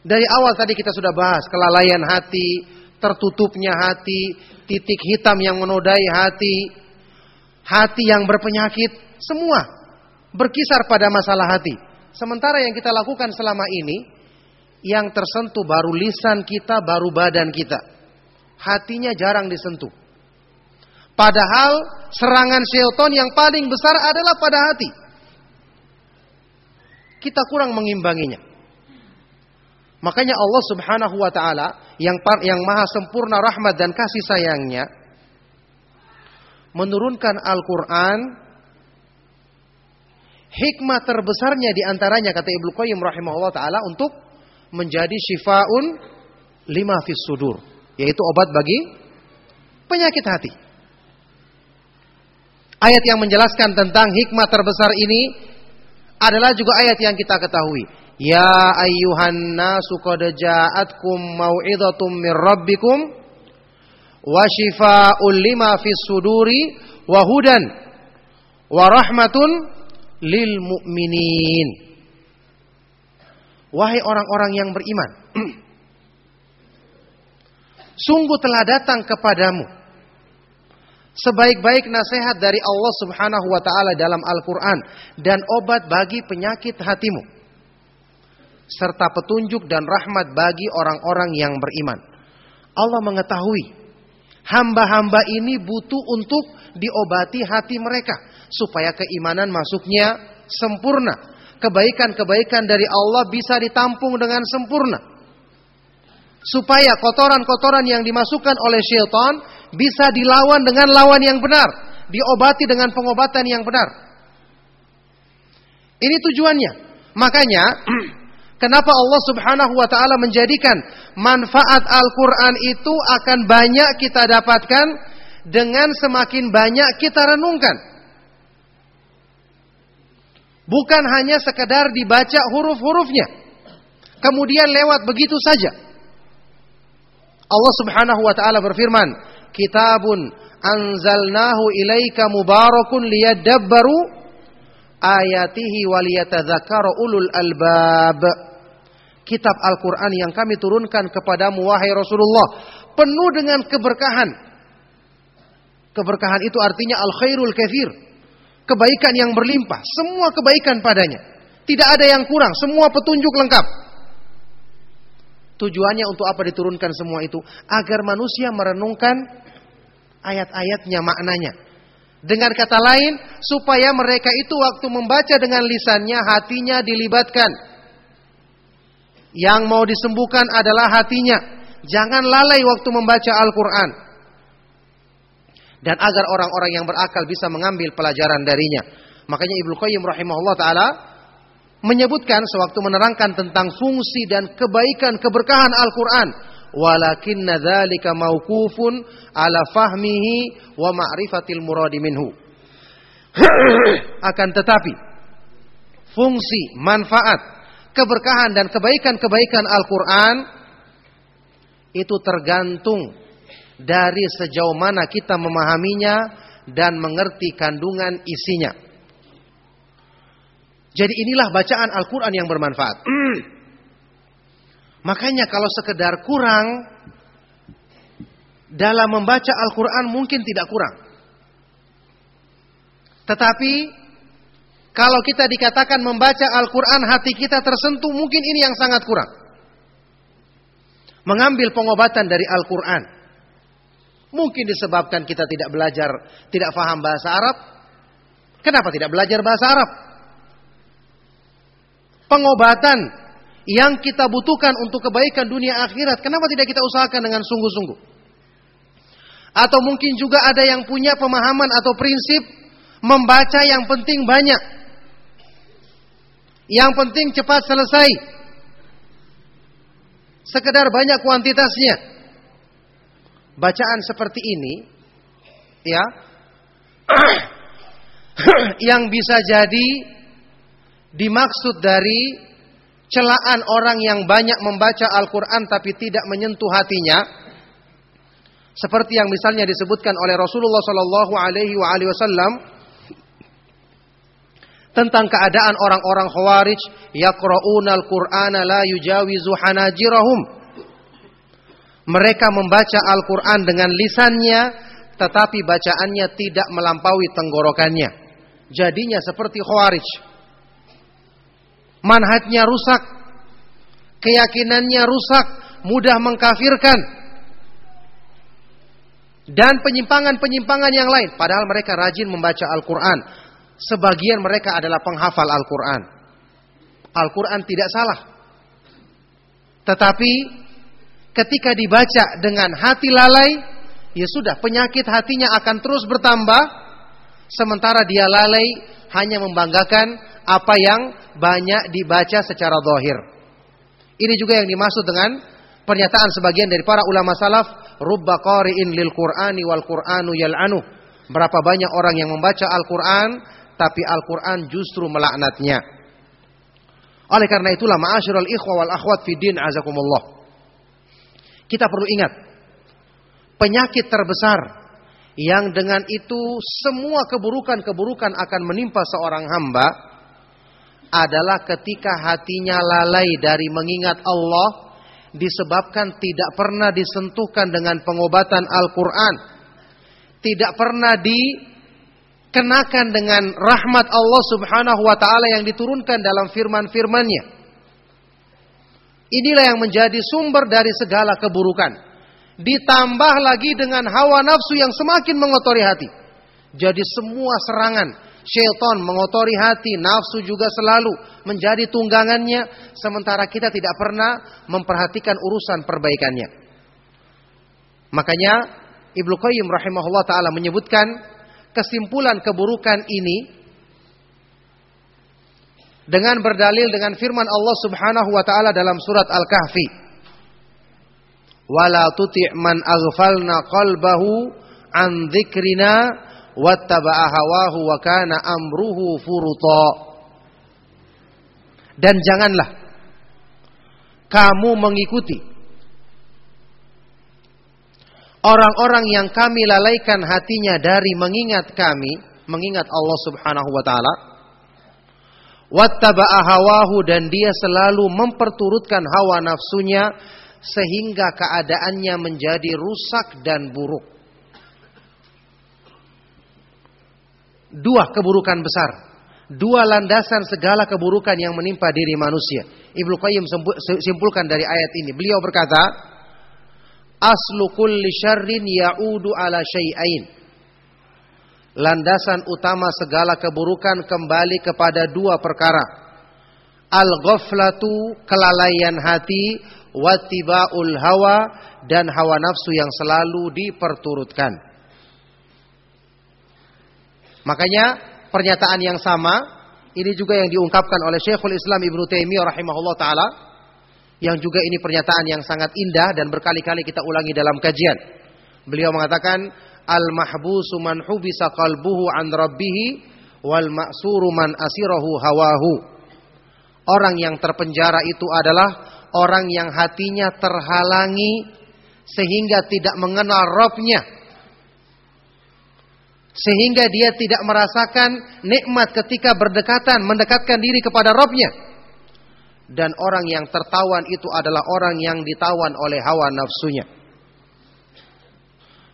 Dari awal tadi kita sudah bahas kelalaian hati, tertutupnya hati, titik hitam yang menodai hati, hati yang berpenyakit, semua berkisar pada masalah hati. Sementara yang kita lakukan selama ini, yang tersentuh baru lisan kita, baru badan kita. Hatinya jarang disentuh. Padahal serangan syaitan yang paling besar adalah pada hati. Kita kurang mengimbanginya. Makanya Allah Subhanahu wa taala yang yang maha sempurna rahmat dan kasih sayangnya menurunkan Al-Qur'an hikmah terbesarnya di antaranya kata Ibnu Qayyim rahimahullah taala untuk menjadi syifaun lima fis sudur, yaitu obat bagi penyakit hati. Ayat yang menjelaskan tentang hikmah terbesar ini adalah juga ayat yang kita ketahui. Ya ayyuhan nasu qad ja'atkum mau'izatum mir rabbikum wa shifaa'un lima fis suduri wa hudan wa rahmatun lil mu'minin. Wahai orang-orang yang beriman. Sungguh telah datang kepadamu. Sebaik-baik nasihat dari Allah subhanahu wa ta'ala dalam Al-Quran. Dan obat bagi penyakit hatimu. Serta petunjuk dan rahmat bagi orang-orang yang beriman. Allah mengetahui. Hamba-hamba ini butuh untuk diobati hati mereka. Supaya keimanan masuknya sempurna kebaikan-kebaikan dari Allah bisa ditampung dengan sempurna. Supaya kotoran-kotoran yang dimasukkan oleh syaitan bisa dilawan dengan lawan yang benar. Diobati dengan pengobatan yang benar. Ini tujuannya. Makanya, kenapa Allah subhanahu wa ta'ala menjadikan manfaat Al-Quran itu akan banyak kita dapatkan dengan semakin banyak kita renungkan. Bukan hanya sekedar dibaca huruf-hurufnya. Kemudian lewat begitu saja. Allah Subhanahu wa taala berfirman, "Kitabun anzalnahu ilaika mubarakun liyadabbaru ayatihi waliyatadzakkara ulul albab." Kitab Al-Qur'an yang kami turunkan kepadamu wahai Rasulullah penuh dengan keberkahan. Keberkahan itu artinya al-khairul katsir kebaikan yang berlimpah, semua kebaikan padanya. Tidak ada yang kurang, semua petunjuk lengkap. Tujuannya untuk apa diturunkan semua itu? Agar manusia merenungkan ayat-ayatnya, maknanya. Dengan kata lain, supaya mereka itu waktu membaca dengan lisannya, hatinya dilibatkan. Yang mau disembuhkan adalah hatinya. Jangan lalai waktu membaca Al-Quran dan agar orang-orang yang berakal bisa mengambil pelajaran darinya. Makanya Ibnu Qayyim rahimahullah taala menyebutkan sewaktu menerangkan tentang fungsi dan kebaikan keberkahan Al-Qur'an, walakinna dzalika mauqufun ala fahmihi wa ma'rifatil muradi minhu. Akan tetapi fungsi, manfaat, keberkahan dan kebaikan-kebaikan Al-Qur'an itu tergantung dari sejauh mana kita memahaminya dan mengerti kandungan isinya. Jadi inilah bacaan Al-Quran yang bermanfaat. Makanya kalau sekedar kurang dalam membaca Al-Quran mungkin tidak kurang. Tetapi kalau kita dikatakan membaca Al-Quran hati kita tersentuh mungkin ini yang sangat kurang. Mengambil pengobatan dari Al-Quran Mungkin disebabkan kita tidak belajar, tidak faham bahasa Arab. Kenapa tidak belajar bahasa Arab? Pengobatan yang kita butuhkan untuk kebaikan dunia akhirat, kenapa tidak kita usahakan dengan sungguh-sungguh? Atau mungkin juga ada yang punya pemahaman atau prinsip membaca yang penting banyak. Yang penting cepat selesai. Sekedar banyak kuantitasnya bacaan seperti ini ya yang bisa jadi dimaksud dari celaan orang yang banyak membaca Al-Quran tapi tidak menyentuh hatinya, seperti yang misalnya disebutkan oleh Rasulullah Shallallahu Alaihi Wasallam tentang keadaan orang-orang Khawarij yaqra'una al-Qur'ana la yujawizu hanajirahum. Mereka membaca Al-Qur'an dengan lisannya tetapi bacaannya tidak melampaui tenggorokannya. Jadinya seperti Khawarij. Manhajnya rusak, keyakinannya rusak, mudah mengkafirkan. Dan penyimpangan-penyimpangan yang lain. Padahal mereka rajin membaca Al-Quran. Sebagian mereka adalah penghafal Al-Quran. Al-Quran tidak salah. Tetapi ketika dibaca dengan hati lalai, ya sudah penyakit hatinya akan terus bertambah. Sementara dia lalai hanya membanggakan apa yang banyak dibaca secara zahir. Ini juga yang dimaksud dengan pernyataan sebagian dari para ulama salaf, rubba qari'in lil Qur'ani wal Qur'anu yal'anu. Berapa banyak orang yang membaca Al-Qur'an tapi Al-Qur'an justru melaknatnya. Oleh karena itulah ma'asyiral ikhwa wal akhwat fi din azakumullah. Kita perlu ingat penyakit terbesar yang dengan itu semua keburukan-keburukan akan menimpa seorang hamba adalah ketika hatinya lalai dari mengingat Allah disebabkan tidak pernah disentuhkan dengan pengobatan Al-Quran. Tidak pernah dikenakan dengan rahmat Allah subhanahu wa ta'ala yang diturunkan dalam firman-firmannya. Inilah yang menjadi sumber dari segala keburukan. Ditambah lagi dengan hawa nafsu yang semakin mengotori hati. Jadi semua serangan Syaitan mengotori hati, nafsu juga selalu menjadi tunggangannya, sementara kita tidak pernah memperhatikan urusan perbaikannya. Makanya Ibnu Qayyim rahimahullah taala menyebutkan kesimpulan keburukan ini dengan berdalil dengan firman Allah Subhanahu wa taala dalam surat Al-Kahfi. Wala tuti' man aghfalna qalbahu an dzikrina wattaba'a hawahu wa kana amruhu furuta. Dan janganlah kamu mengikuti orang-orang yang kami lalaikan hatinya dari mengingat kami, mengingat Allah Subhanahu wa taala. Wattaba'a hawahu dan dia selalu memperturutkan hawa nafsunya sehingga keadaannya menjadi rusak dan buruk. Dua keburukan besar. Dua landasan segala keburukan yang menimpa diri manusia. Ibnu Qayyim simpulkan dari ayat ini. Beliau berkata, Aslu kulli syarrin ya'udu ala syai'ain. Landasan utama segala keburukan kembali kepada dua perkara. Al-ghaflatu, kelalaian hati, wattiba'ul hawa, dan hawa nafsu yang selalu diperturutkan. Makanya pernyataan yang sama ini juga yang diungkapkan oleh Syekhul Islam Ibnu Taimiyah rahimahullah taala yang juga ini pernyataan yang sangat indah dan berkali-kali kita ulangi dalam kajian. Beliau mengatakan al-mahbusu man hubisa qalbuhu an rabbih wal ma'suru man asirahu hawahu. Orang yang terpenjara itu adalah orang yang hatinya terhalangi sehingga tidak mengenal Robnya sehingga dia tidak merasakan nikmat ketika berdekatan mendekatkan diri kepada Robnya. Dan orang yang tertawan itu adalah orang yang ditawan oleh hawa nafsunya.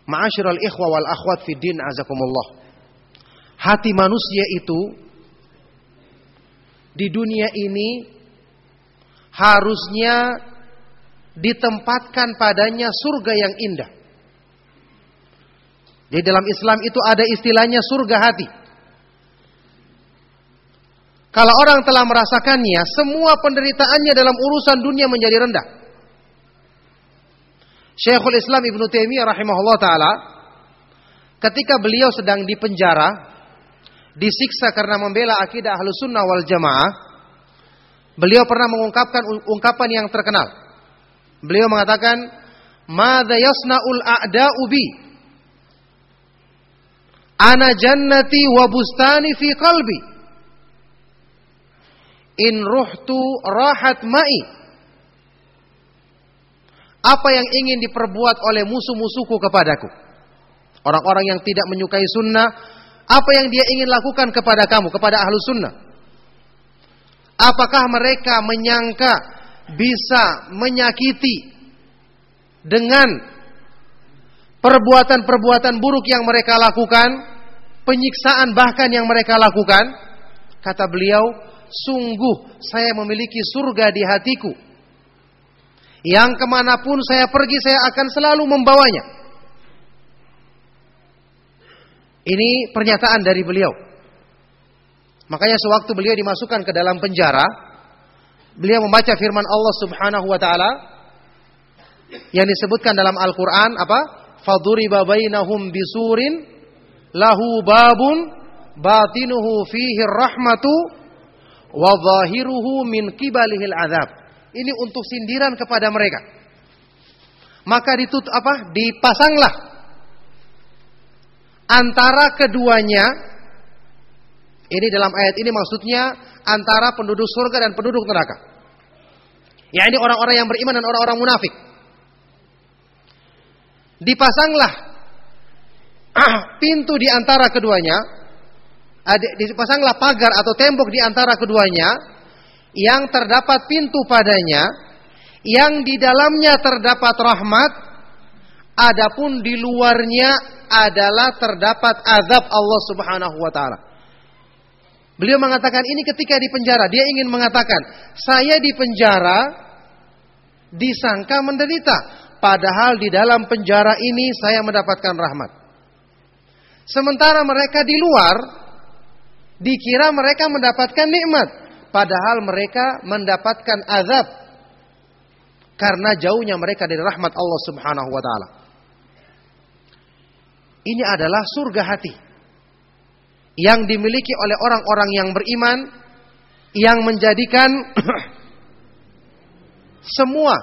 Ma'asyiral ikhwa wal akhwat fi din azakumullah. Hati manusia itu di dunia ini harusnya ditempatkan padanya surga yang indah di dalam Islam itu ada istilahnya surga hati. Kalau orang telah merasakannya, semua penderitaannya dalam urusan dunia menjadi rendah. Syekhul Islam Ibnu Taimiyah rahimahullah taala ketika beliau sedang di penjara disiksa karena membela akidah Ahlus Sunnah wal Jamaah, beliau pernah mengungkapkan ungkapan yang terkenal. Beliau mengatakan, "Madza yasna'ul a'da'u bi?" Ana jannati wa bustani fi qalbi. In ruhtu rahat ma'i. Apa yang ingin diperbuat oleh musuh-musuhku kepadaku? Orang-orang yang tidak menyukai sunnah, apa yang dia ingin lakukan kepada kamu, kepada ahlu sunnah? Apakah mereka menyangka bisa menyakiti dengan perbuatan-perbuatan buruk yang mereka lakukan, penyiksaan bahkan yang mereka lakukan? Kata beliau, sungguh saya memiliki surga di hatiku. Yang ke mana pun saya pergi, saya akan selalu membawanya. Ini pernyataan dari beliau. Makanya sewaktu beliau dimasukkan ke dalam penjara, beliau membaca firman Allah Subhanahu wa taala yang disebutkan dalam Al-Qur'an apa? Faduriba bainahum bisurin lahu babun batinuhu fihi rahmatu wa zahiruhu min qibalihil azab. Ini untuk sindiran kepada mereka. Maka ditut apa? Dipasanglah antara keduanya ini dalam ayat ini maksudnya antara penduduk surga dan penduduk neraka. Ya ini orang-orang yang beriman dan orang-orang munafik. Dipasanglah pintu di antara keduanya, dipasanglah pagar atau tembok di antara keduanya yang terdapat pintu padanya, yang di dalamnya terdapat rahmat, adapun di luarnya adalah terdapat azab Allah Subhanahu wa taala. Beliau mengatakan ini ketika di penjara. Dia ingin mengatakan, saya di penjara disangka menderita. Padahal di dalam penjara ini saya mendapatkan rahmat. Sementara mereka di luar, dikira mereka mendapatkan nikmat. Padahal mereka mendapatkan azab. Karena jauhnya mereka dari rahmat Allah subhanahu wa ta'ala. Ini adalah surga hati yang dimiliki oleh orang-orang yang beriman yang menjadikan semua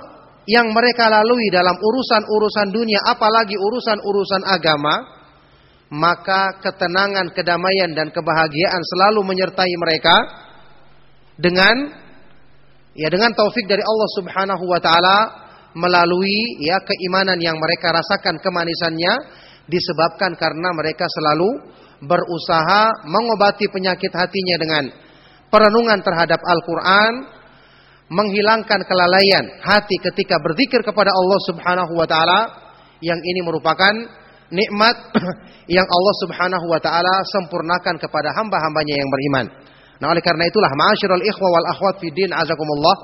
yang mereka lalui dalam urusan-urusan dunia apalagi urusan-urusan agama maka ketenangan, kedamaian dan kebahagiaan selalu menyertai mereka dengan ya dengan taufik dari Allah Subhanahu wa taala melalui ya keimanan yang mereka rasakan kemanisannya disebabkan karena mereka selalu berusaha mengobati penyakit hatinya dengan perenungan terhadap Al-Quran, menghilangkan kelalaian hati ketika berzikir kepada Allah Subhanahu wa taala. Yang ini merupakan nikmat yang Allah Subhanahu wa taala sempurnakan kepada hamba-hambanya yang beriman. Nah, oleh karena itulah ma'asyiral ikhwa wal akhwat fi din azakumullah.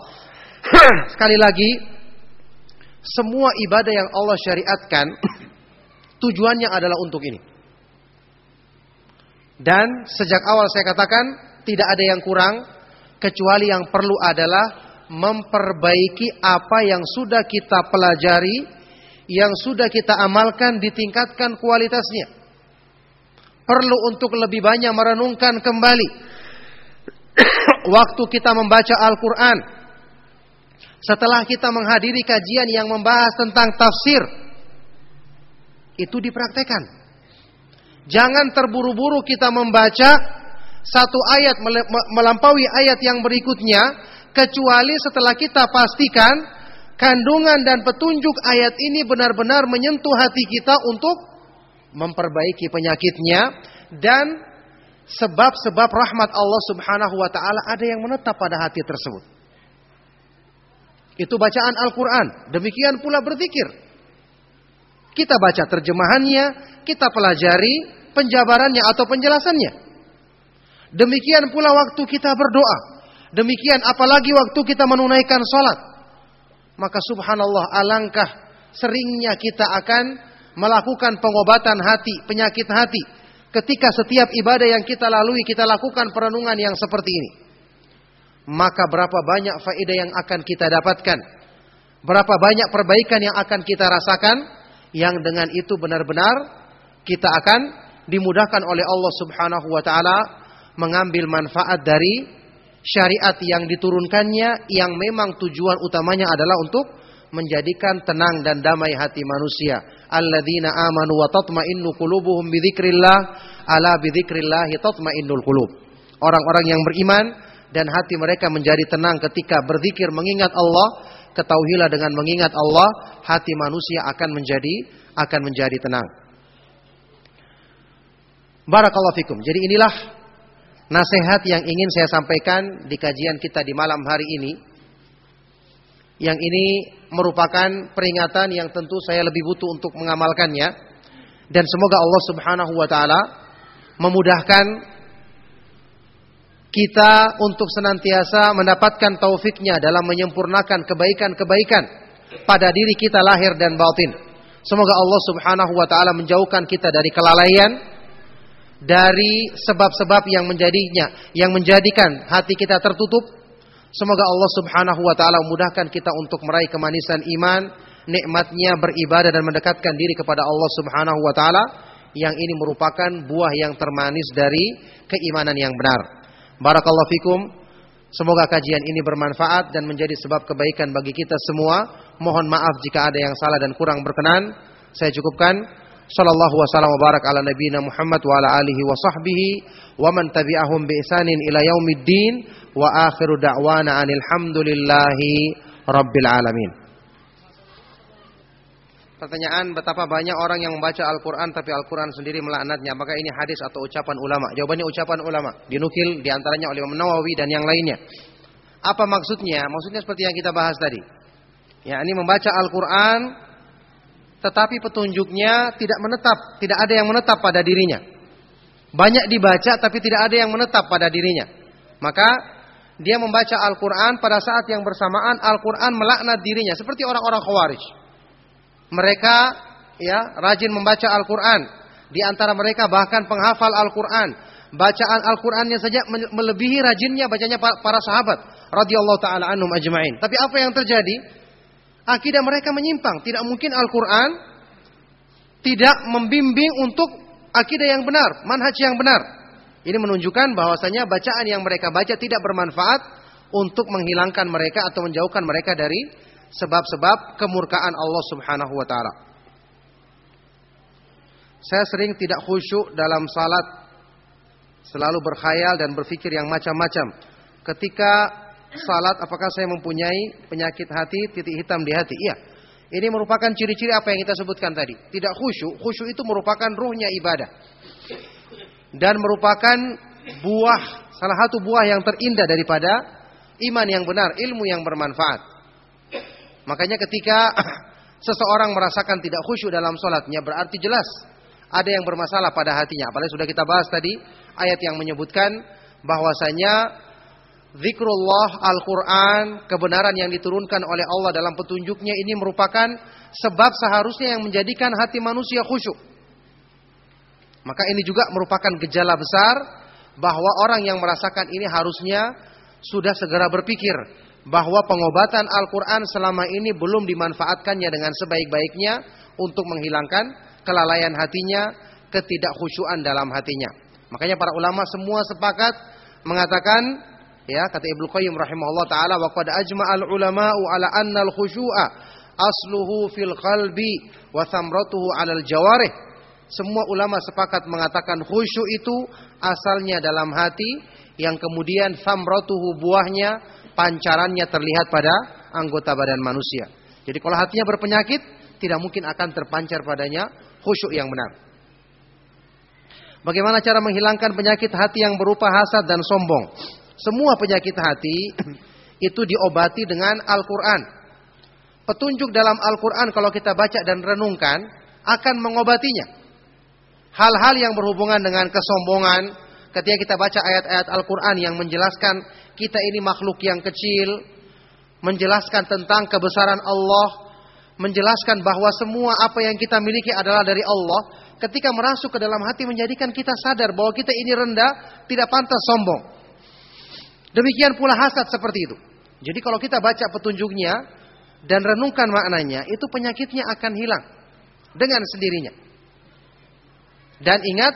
Sekali lagi semua ibadah yang Allah syariatkan tujuannya adalah untuk ini. Dan sejak awal saya katakan tidak ada yang kurang kecuali yang perlu adalah memperbaiki apa yang sudah kita pelajari, yang sudah kita amalkan ditingkatkan kualitasnya. Perlu untuk lebih banyak merenungkan kembali waktu kita membaca Al-Qur'an. Setelah kita menghadiri kajian yang membahas tentang tafsir, itu dipraktekkan. Jangan terburu-buru kita membaca satu ayat melampaui ayat yang berikutnya kecuali setelah kita pastikan kandungan dan petunjuk ayat ini benar-benar menyentuh hati kita untuk memperbaiki penyakitnya dan sebab-sebab rahmat Allah Subhanahu wa taala ada yang menetap pada hati tersebut. Itu bacaan Al-Qur'an. Demikian pula berzikir. Kita baca terjemahannya, kita pelajari penjabarannya atau penjelasannya. Demikian pula waktu kita berdoa. Demikian apalagi waktu kita menunaikan sholat. Maka subhanallah alangkah seringnya kita akan melakukan pengobatan hati, penyakit hati. Ketika setiap ibadah yang kita lalui kita lakukan perenungan yang seperti ini. Maka berapa banyak faedah yang akan kita dapatkan. Berapa banyak perbaikan yang akan kita rasakan yang dengan itu benar-benar kita akan dimudahkan oleh Allah Subhanahu wa taala mengambil manfaat dari syariat yang diturunkannya yang memang tujuan utamanya adalah untuk menjadikan tenang dan damai hati manusia. Alladzina amanu wa tatma'innu qulubuhum bidzikrillah ala bidzikrillah tatma'innul qulub. Orang-orang yang beriman dan hati mereka menjadi tenang ketika berzikir mengingat Allah, ketahuilah dengan mengingat Allah, hati manusia akan menjadi akan menjadi tenang. Barakallahu fikum. Jadi inilah nasihat yang ingin saya sampaikan di kajian kita di malam hari ini. Yang ini merupakan peringatan yang tentu saya lebih butuh untuk mengamalkannya. Dan semoga Allah Subhanahu wa taala memudahkan kita untuk senantiasa mendapatkan taufiknya dalam menyempurnakan kebaikan-kebaikan pada diri kita lahir dan batin. Semoga Allah Subhanahu wa taala menjauhkan kita dari kelalaian, dari sebab-sebab yang menjadinya, yang menjadikan hati kita tertutup. Semoga Allah Subhanahu wa taala memudahkan kita untuk meraih kemanisan iman, nikmatnya beribadah dan mendekatkan diri kepada Allah Subhanahu wa taala yang ini merupakan buah yang termanis dari keimanan yang benar. Barakallahu fikum. Semoga kajian ini bermanfaat dan menjadi sebab kebaikan bagi kita semua. Mohon maaf jika ada yang salah dan kurang berkenan. Saya cukupkan. Sallallahu wasallam wa barak ala nabiyina Muhammad wa ala alihi wa sahbihi wa man tabi'ahum bi ihsanin ila yaumiddin wa akhiru da'wana anil hamdulillahi rabbil alamin. Pertanyaan betapa banyak orang yang membaca Al-Quran tapi Al-Quran sendiri melaknatnya. Apakah ini hadis atau ucapan ulama? Jawabannya ucapan ulama. Dinukil di antaranya oleh Imam Nawawi dan yang lainnya. Apa maksudnya? Maksudnya seperti yang kita bahas tadi. Ya, ini membaca Al-Quran tetapi petunjuknya tidak menetap. Tidak ada yang menetap pada dirinya. Banyak dibaca tapi tidak ada yang menetap pada dirinya. Maka dia membaca Al-Quran pada saat yang bersamaan Al-Quran melaknat dirinya. Seperti orang-orang khawarij mereka ya rajin membaca Al-Qur'an. Di antara mereka bahkan penghafal Al-Qur'an. Bacaan Al-Qur'annya saja melebihi rajinnya bacanya para sahabat radhiyallahu taala anhum ajmain. Tapi apa yang terjadi? Akidah mereka menyimpang. Tidak mungkin Al-Qur'an tidak membimbing untuk akidah yang benar, manhaj yang benar. Ini menunjukkan bahwasanya bacaan yang mereka baca tidak bermanfaat untuk menghilangkan mereka atau menjauhkan mereka dari sebab-sebab kemurkaan Allah Subhanahu wa taala. Saya sering tidak khusyuk dalam salat, selalu berkhayal dan berpikir yang macam-macam. Ketika salat apakah saya mempunyai penyakit hati, titik hitam di hati? Iya. Ini merupakan ciri-ciri apa yang kita sebutkan tadi. Tidak khusyuk, khusyuk itu merupakan ruhnya ibadah. Dan merupakan buah, salah satu buah yang terindah daripada iman yang benar, ilmu yang bermanfaat. Makanya ketika seseorang merasakan tidak khusyuk dalam sholatnya berarti jelas ada yang bermasalah pada hatinya. Apalagi sudah kita bahas tadi ayat yang menyebutkan bahwasanya zikrullah Al-Quran, kebenaran yang diturunkan oleh Allah dalam petunjuknya ini merupakan sebab seharusnya yang menjadikan hati manusia khusyuk. Maka ini juga merupakan gejala besar bahwa orang yang merasakan ini harusnya sudah segera berpikir bahwa pengobatan Al-Quran selama ini belum dimanfaatkannya dengan sebaik-baiknya untuk menghilangkan kelalaian hatinya, ketidakkhusyuan dalam hatinya. Makanya para ulama semua sepakat mengatakan ya kata Ibnu Qayyim rahimahullah taala wa qad ajma'al ulama'u ala anna al-khusyu'a asluhu fil qalbi wa thamratuhu 'alal jawarih. Semua ulama sepakat mengatakan khusyuk itu asalnya dalam hati yang kemudian thamratuhu buahnya pancarannya terlihat pada anggota badan manusia. Jadi kalau hatinya berpenyakit, tidak mungkin akan terpancar padanya khusyuk yang benar. Bagaimana cara menghilangkan penyakit hati yang berupa hasad dan sombong? Semua penyakit hati itu diobati dengan Al-Quran. Petunjuk dalam Al-Quran kalau kita baca dan renungkan akan mengobatinya. Hal-hal yang berhubungan dengan kesombongan, ketika kita baca ayat-ayat Al-Quran yang menjelaskan kita ini makhluk yang kecil, menjelaskan tentang kebesaran Allah, menjelaskan bahwa semua apa yang kita miliki adalah dari Allah, ketika merasuk ke dalam hati menjadikan kita sadar bahwa kita ini rendah, tidak pantas sombong. Demikian pula hasad seperti itu. Jadi kalau kita baca petunjuknya dan renungkan maknanya, itu penyakitnya akan hilang dengan sendirinya. Dan ingat,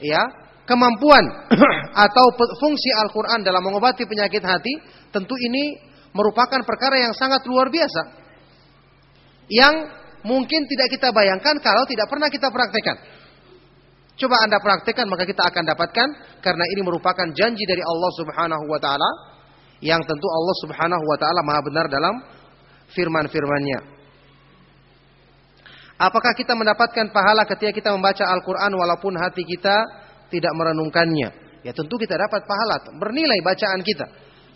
ya, kemampuan atau fungsi Al-Quran dalam mengobati penyakit hati, tentu ini merupakan perkara yang sangat luar biasa. Yang mungkin tidak kita bayangkan kalau tidak pernah kita praktekkan. Coba Anda praktekkan maka kita akan dapatkan karena ini merupakan janji dari Allah Subhanahu wa taala yang tentu Allah Subhanahu wa taala Maha benar dalam firman-firmannya. Apakah kita mendapatkan pahala ketika kita membaca Al-Quran walaupun hati kita tidak merenungkannya? Ya tentu kita dapat pahala, bernilai bacaan kita.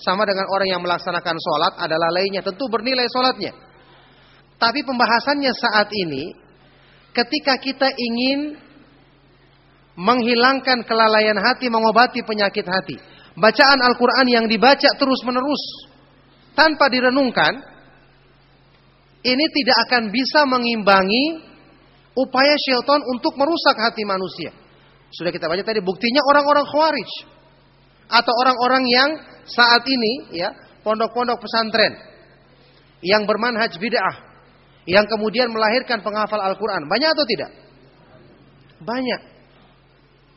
Sama dengan orang yang melaksanakan sholat adalah lainnya, tentu bernilai sholatnya. Tapi pembahasannya saat ini, ketika kita ingin menghilangkan kelalaian hati, mengobati penyakit hati. Bacaan Al-Quran yang dibaca terus menerus, tanpa direnungkan, ini tidak akan bisa mengimbangi upaya syaitan untuk merusak hati manusia. Sudah kita baca tadi buktinya orang-orang khawarij atau orang-orang yang saat ini ya pondok-pondok pesantren yang bermanhaj bid'ah yang kemudian melahirkan penghafal Al-Qur'an. Banyak atau tidak? Banyak.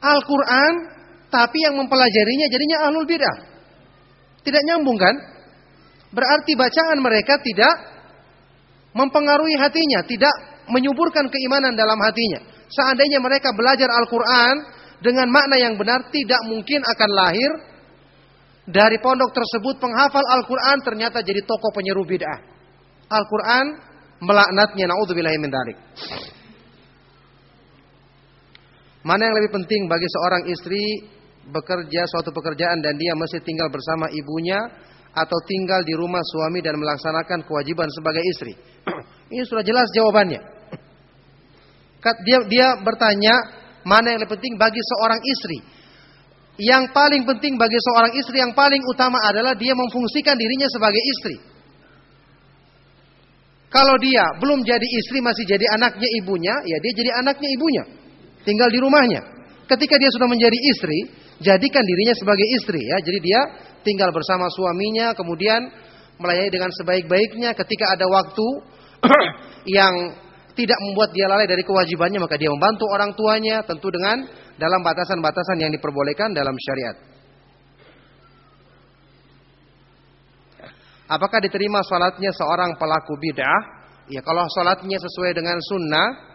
Al-Qur'an tapi yang mempelajarinya jadinya ahlul bid'ah. Tidak nyambung kan? Berarti bacaan mereka tidak mempengaruhi hatinya, tidak menyuburkan keimanan dalam hatinya. Seandainya mereka belajar Al-Quran dengan makna yang benar, tidak mungkin akan lahir dari pondok tersebut penghafal Al-Quran ternyata jadi tokoh penyeru bid'ah. Al-Quran melaknatnya, na'udzubillahi min dalik. Mana yang lebih penting bagi seorang istri bekerja suatu pekerjaan dan dia masih tinggal bersama ibunya atau tinggal di rumah suami dan melaksanakan kewajiban sebagai istri? Ini sudah jelas jawabannya. Dia, dia bertanya mana yang lebih penting bagi seorang istri. Yang paling penting bagi seorang istri yang paling utama adalah dia memfungsikan dirinya sebagai istri. Kalau dia belum jadi istri masih jadi anaknya ibunya, ya dia jadi anaknya ibunya. Tinggal di rumahnya. Ketika dia sudah menjadi istri, jadikan dirinya sebagai istri ya. Jadi dia tinggal bersama suaminya, kemudian melayani dengan sebaik-baiknya. Ketika ada waktu yang tidak membuat dia lalai dari kewajibannya, maka dia membantu orang tuanya, tentu dengan dalam batasan-batasan yang diperbolehkan dalam syariat. Apakah diterima sholatnya seorang pelaku bid'ah? Ya, kalau sholatnya sesuai dengan sunnah,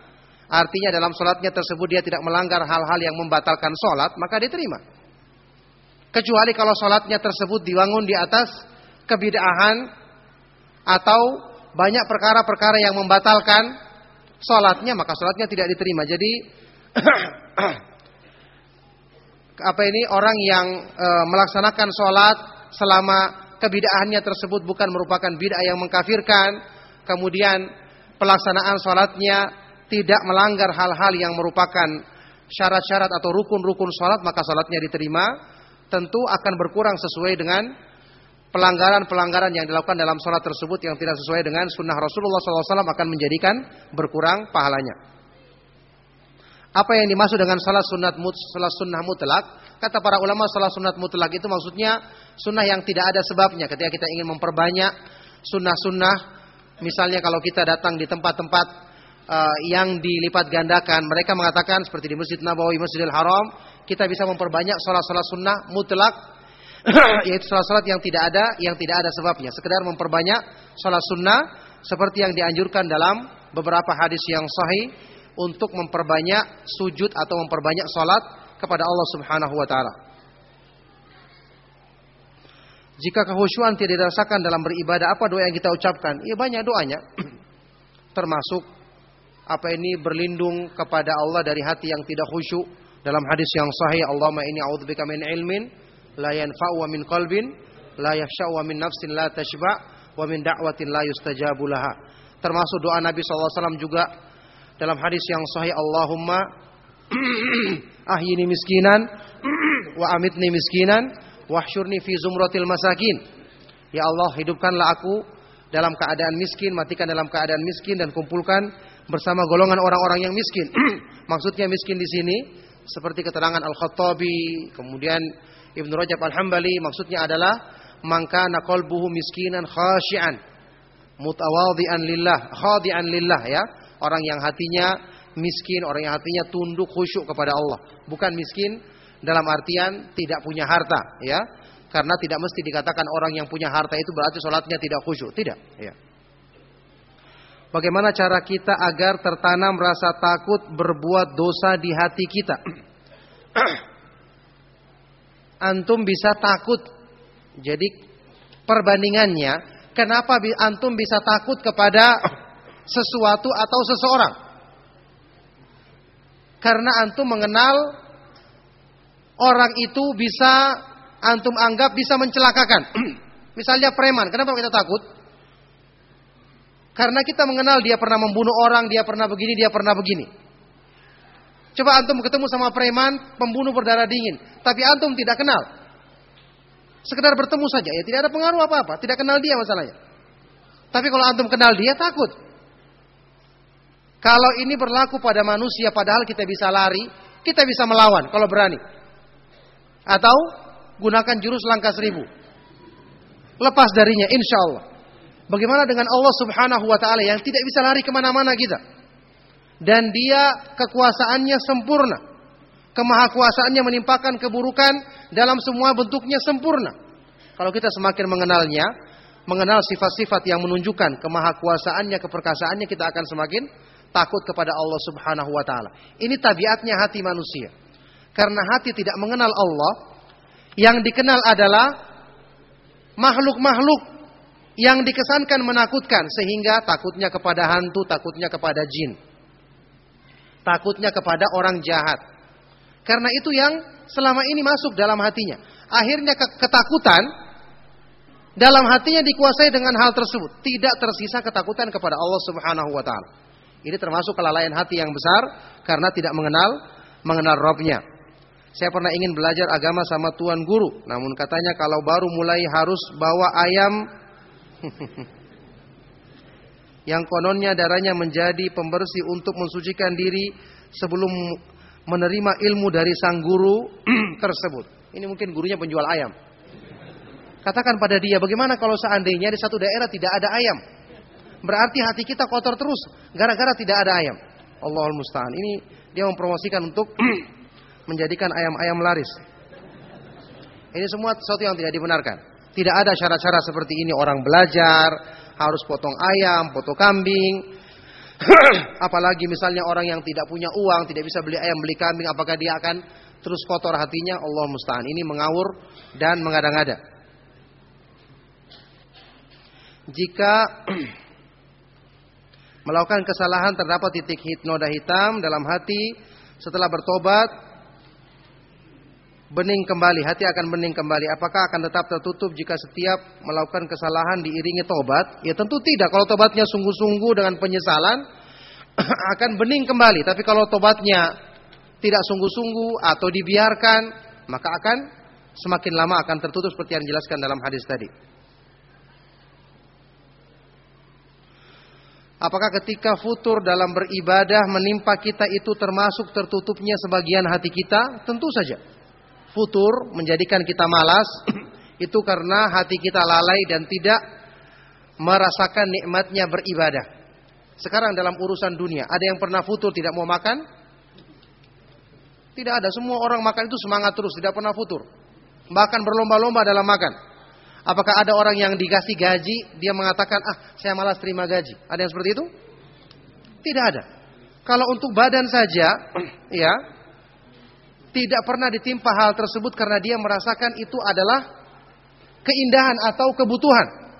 artinya dalam sholatnya tersebut dia tidak melanggar hal-hal yang membatalkan sholat, maka diterima. Kecuali kalau sholatnya tersebut dibangun di atas kebidaahan atau banyak perkara-perkara yang membatalkan sholatnya, maka sholatnya tidak diterima. Jadi apa ini orang yang e, melaksanakan sholat selama kebidaahannya tersebut bukan merupakan bid'ah yang mengkafirkan, kemudian pelaksanaan sholatnya tidak melanggar hal-hal yang merupakan syarat-syarat atau rukun-rukun sholat, maka sholatnya diterima tentu akan berkurang sesuai dengan pelanggaran-pelanggaran yang dilakukan dalam sholat tersebut yang tidak sesuai dengan sunnah Rasulullah SAW akan menjadikan berkurang pahalanya. Apa yang dimaksud dengan salat sunat mut, salat sunnah mutlak? Kata para ulama salat sunat mutlak itu maksudnya sunnah yang tidak ada sebabnya. Ketika kita ingin memperbanyak sunnah-sunnah, misalnya kalau kita datang di tempat-tempat uh, yang dilipat gandakan, mereka mengatakan seperti di Masjid Nabawi, Masjidil Haram, kita bisa memperbanyak sholat-sholat sunnah mutlak yaitu sholat-sholat yang tidak ada yang tidak ada sebabnya sekedar memperbanyak sholat sunnah seperti yang dianjurkan dalam beberapa hadis yang sahih untuk memperbanyak sujud atau memperbanyak sholat kepada Allah Subhanahu wa taala. Jika kehusuan tidak dirasakan dalam beribadah, apa doa yang kita ucapkan? Ya banyak doanya. Termasuk apa ini berlindung kepada Allah dari hati yang tidak khusyuk, dalam hadis yang sahih, Allahumma inni a'udzubika min ilmin la yanfa'u wa min qalbin la yakhsha'u wa min nafsin la tashba' wa min da'watin la yustajabu laha. Termasuk doa Nabi SAW juga dalam hadis yang sahih Allahumma ahyini miskinan wa amitni miskinan wahsyurni fi zumratil masakin. Ya Allah, hidupkanlah aku dalam keadaan miskin, matikan dalam keadaan miskin dan kumpulkan bersama golongan orang-orang yang miskin. Maksudnya miskin di sini seperti keterangan Al-Khattabi, kemudian Ibnu Rajab Al-Hambali maksudnya adalah maka qalbuhu miskinan khasyian mutawadhi'an lillah, khadi'an lillah ya. Orang yang hatinya miskin, orang yang hatinya tunduk khusyuk kepada Allah. Bukan miskin dalam artian tidak punya harta ya. Karena tidak mesti dikatakan orang yang punya harta itu berarti sholatnya tidak khusyuk, tidak, ya. Bagaimana cara kita agar tertanam rasa takut berbuat dosa di hati kita? antum bisa takut. Jadi perbandingannya, kenapa antum bisa takut kepada sesuatu atau seseorang? Karena antum mengenal orang itu bisa antum anggap bisa mencelakakan. Misalnya preman, kenapa kita takut? Karena kita mengenal dia pernah membunuh orang, dia pernah begini, dia pernah begini. Coba antum ketemu sama preman, pembunuh berdarah dingin. Tapi antum tidak kenal. Sekedar bertemu saja, ya tidak ada pengaruh apa-apa. Tidak kenal dia masalahnya. Tapi kalau antum kenal dia, takut. Kalau ini berlaku pada manusia, padahal kita bisa lari, kita bisa melawan kalau berani. Atau gunakan jurus langkah seribu. Lepas darinya, insya Allah. Bagaimana dengan Allah Subhanahu wa taala yang tidak bisa lari ke mana-mana kita? Dan dia kekuasaannya sempurna. Kemahakuasaannya menimpakan keburukan dalam semua bentuknya sempurna. Kalau kita semakin mengenalnya, mengenal sifat-sifat yang menunjukkan kemahakuasaannya, keperkasaannya, kita akan semakin takut kepada Allah Subhanahu wa taala. Ini tabiatnya hati manusia. Karena hati tidak mengenal Allah, yang dikenal adalah makhluk-makhluk yang dikesankan menakutkan sehingga takutnya kepada hantu, takutnya kepada jin. Takutnya kepada orang jahat. Karena itu yang selama ini masuk dalam hatinya. Akhirnya ketakutan dalam hatinya dikuasai dengan hal tersebut. Tidak tersisa ketakutan kepada Allah Subhanahu wa taala. Ini termasuk kelalaian hati yang besar karena tidak mengenal mengenal Robnya. Saya pernah ingin belajar agama sama tuan guru, namun katanya kalau baru mulai harus bawa ayam yang kononnya darahnya menjadi pembersih untuk mensucikan diri sebelum menerima ilmu dari sang guru tersebut. Ini mungkin gurunya penjual ayam. Katakan pada dia, bagaimana kalau seandainya di satu daerah tidak ada ayam? Berarti hati kita kotor terus gara-gara tidak ada ayam. Allahul musta'an. Ini dia mempromosikan untuk menjadikan ayam-ayam laris. Ini semua sesuatu yang tidak dibenarkan. Tidak ada syarat-syarat seperti ini orang belajar, harus potong ayam, potong kambing. Apalagi misalnya orang yang tidak punya uang, tidak bisa beli ayam, beli kambing, apakah dia akan terus kotor hatinya? Allah musta'an. Ini mengawur dan mengada-ngada. Jika melakukan kesalahan terdapat titik hit noda hitam dalam hati setelah bertobat bening kembali, hati akan bening kembali. Apakah akan tetap tertutup jika setiap melakukan kesalahan diiringi tobat? Ya tentu tidak. Kalau tobatnya sungguh-sungguh dengan penyesalan akan bening kembali. Tapi kalau tobatnya tidak sungguh-sungguh atau dibiarkan, maka akan semakin lama akan tertutup seperti yang dijelaskan dalam hadis tadi. Apakah ketika futur dalam beribadah menimpa kita itu termasuk tertutupnya sebagian hati kita? Tentu saja futur menjadikan kita malas itu karena hati kita lalai dan tidak merasakan nikmatnya beribadah. Sekarang dalam urusan dunia, ada yang pernah futur tidak mau makan? Tidak ada, semua orang makan itu semangat terus, tidak pernah futur. Bahkan berlomba-lomba dalam makan. Apakah ada orang yang dikasih gaji, dia mengatakan, ah saya malas terima gaji. Ada yang seperti itu? Tidak ada. Kalau untuk badan saja, ya tidak pernah ditimpa hal tersebut karena dia merasakan itu adalah keindahan atau kebutuhan.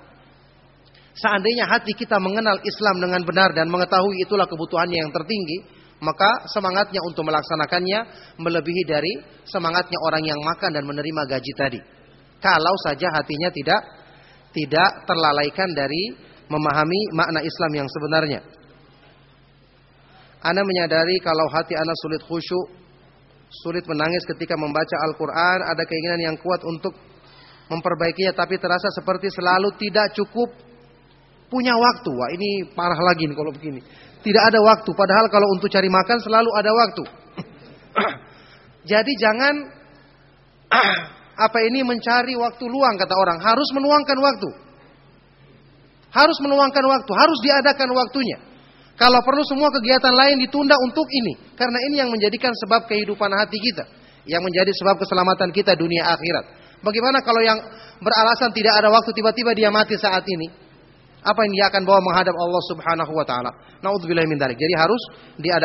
Seandainya hati kita mengenal Islam dengan benar dan mengetahui itulah kebutuhannya yang tertinggi, maka semangatnya untuk melaksanakannya melebihi dari semangatnya orang yang makan dan menerima gaji tadi. Kalau saja hatinya tidak tidak terlalaikan dari memahami makna Islam yang sebenarnya. Anda menyadari kalau hati Anda sulit khusyuk sulit menangis ketika membaca Al-Quran, ada keinginan yang kuat untuk memperbaikinya, tapi terasa seperti selalu tidak cukup punya waktu. Wah ini parah lagi nih kalau begini. Tidak ada waktu, padahal kalau untuk cari makan selalu ada waktu. Jadi jangan apa ini mencari waktu luang kata orang, harus menuangkan waktu. Harus menuangkan waktu, harus diadakan waktunya. Kalau perlu semua kegiatan lain ditunda untuk ini. Karena ini yang menjadikan sebab kehidupan hati kita. Yang menjadi sebab keselamatan kita dunia akhirat. Bagaimana kalau yang beralasan tidak ada waktu tiba-tiba dia mati saat ini? apa yang dia akan bawa menghadap Allah Subhanahu wa taala. Dzalik. Jadi harus diadakan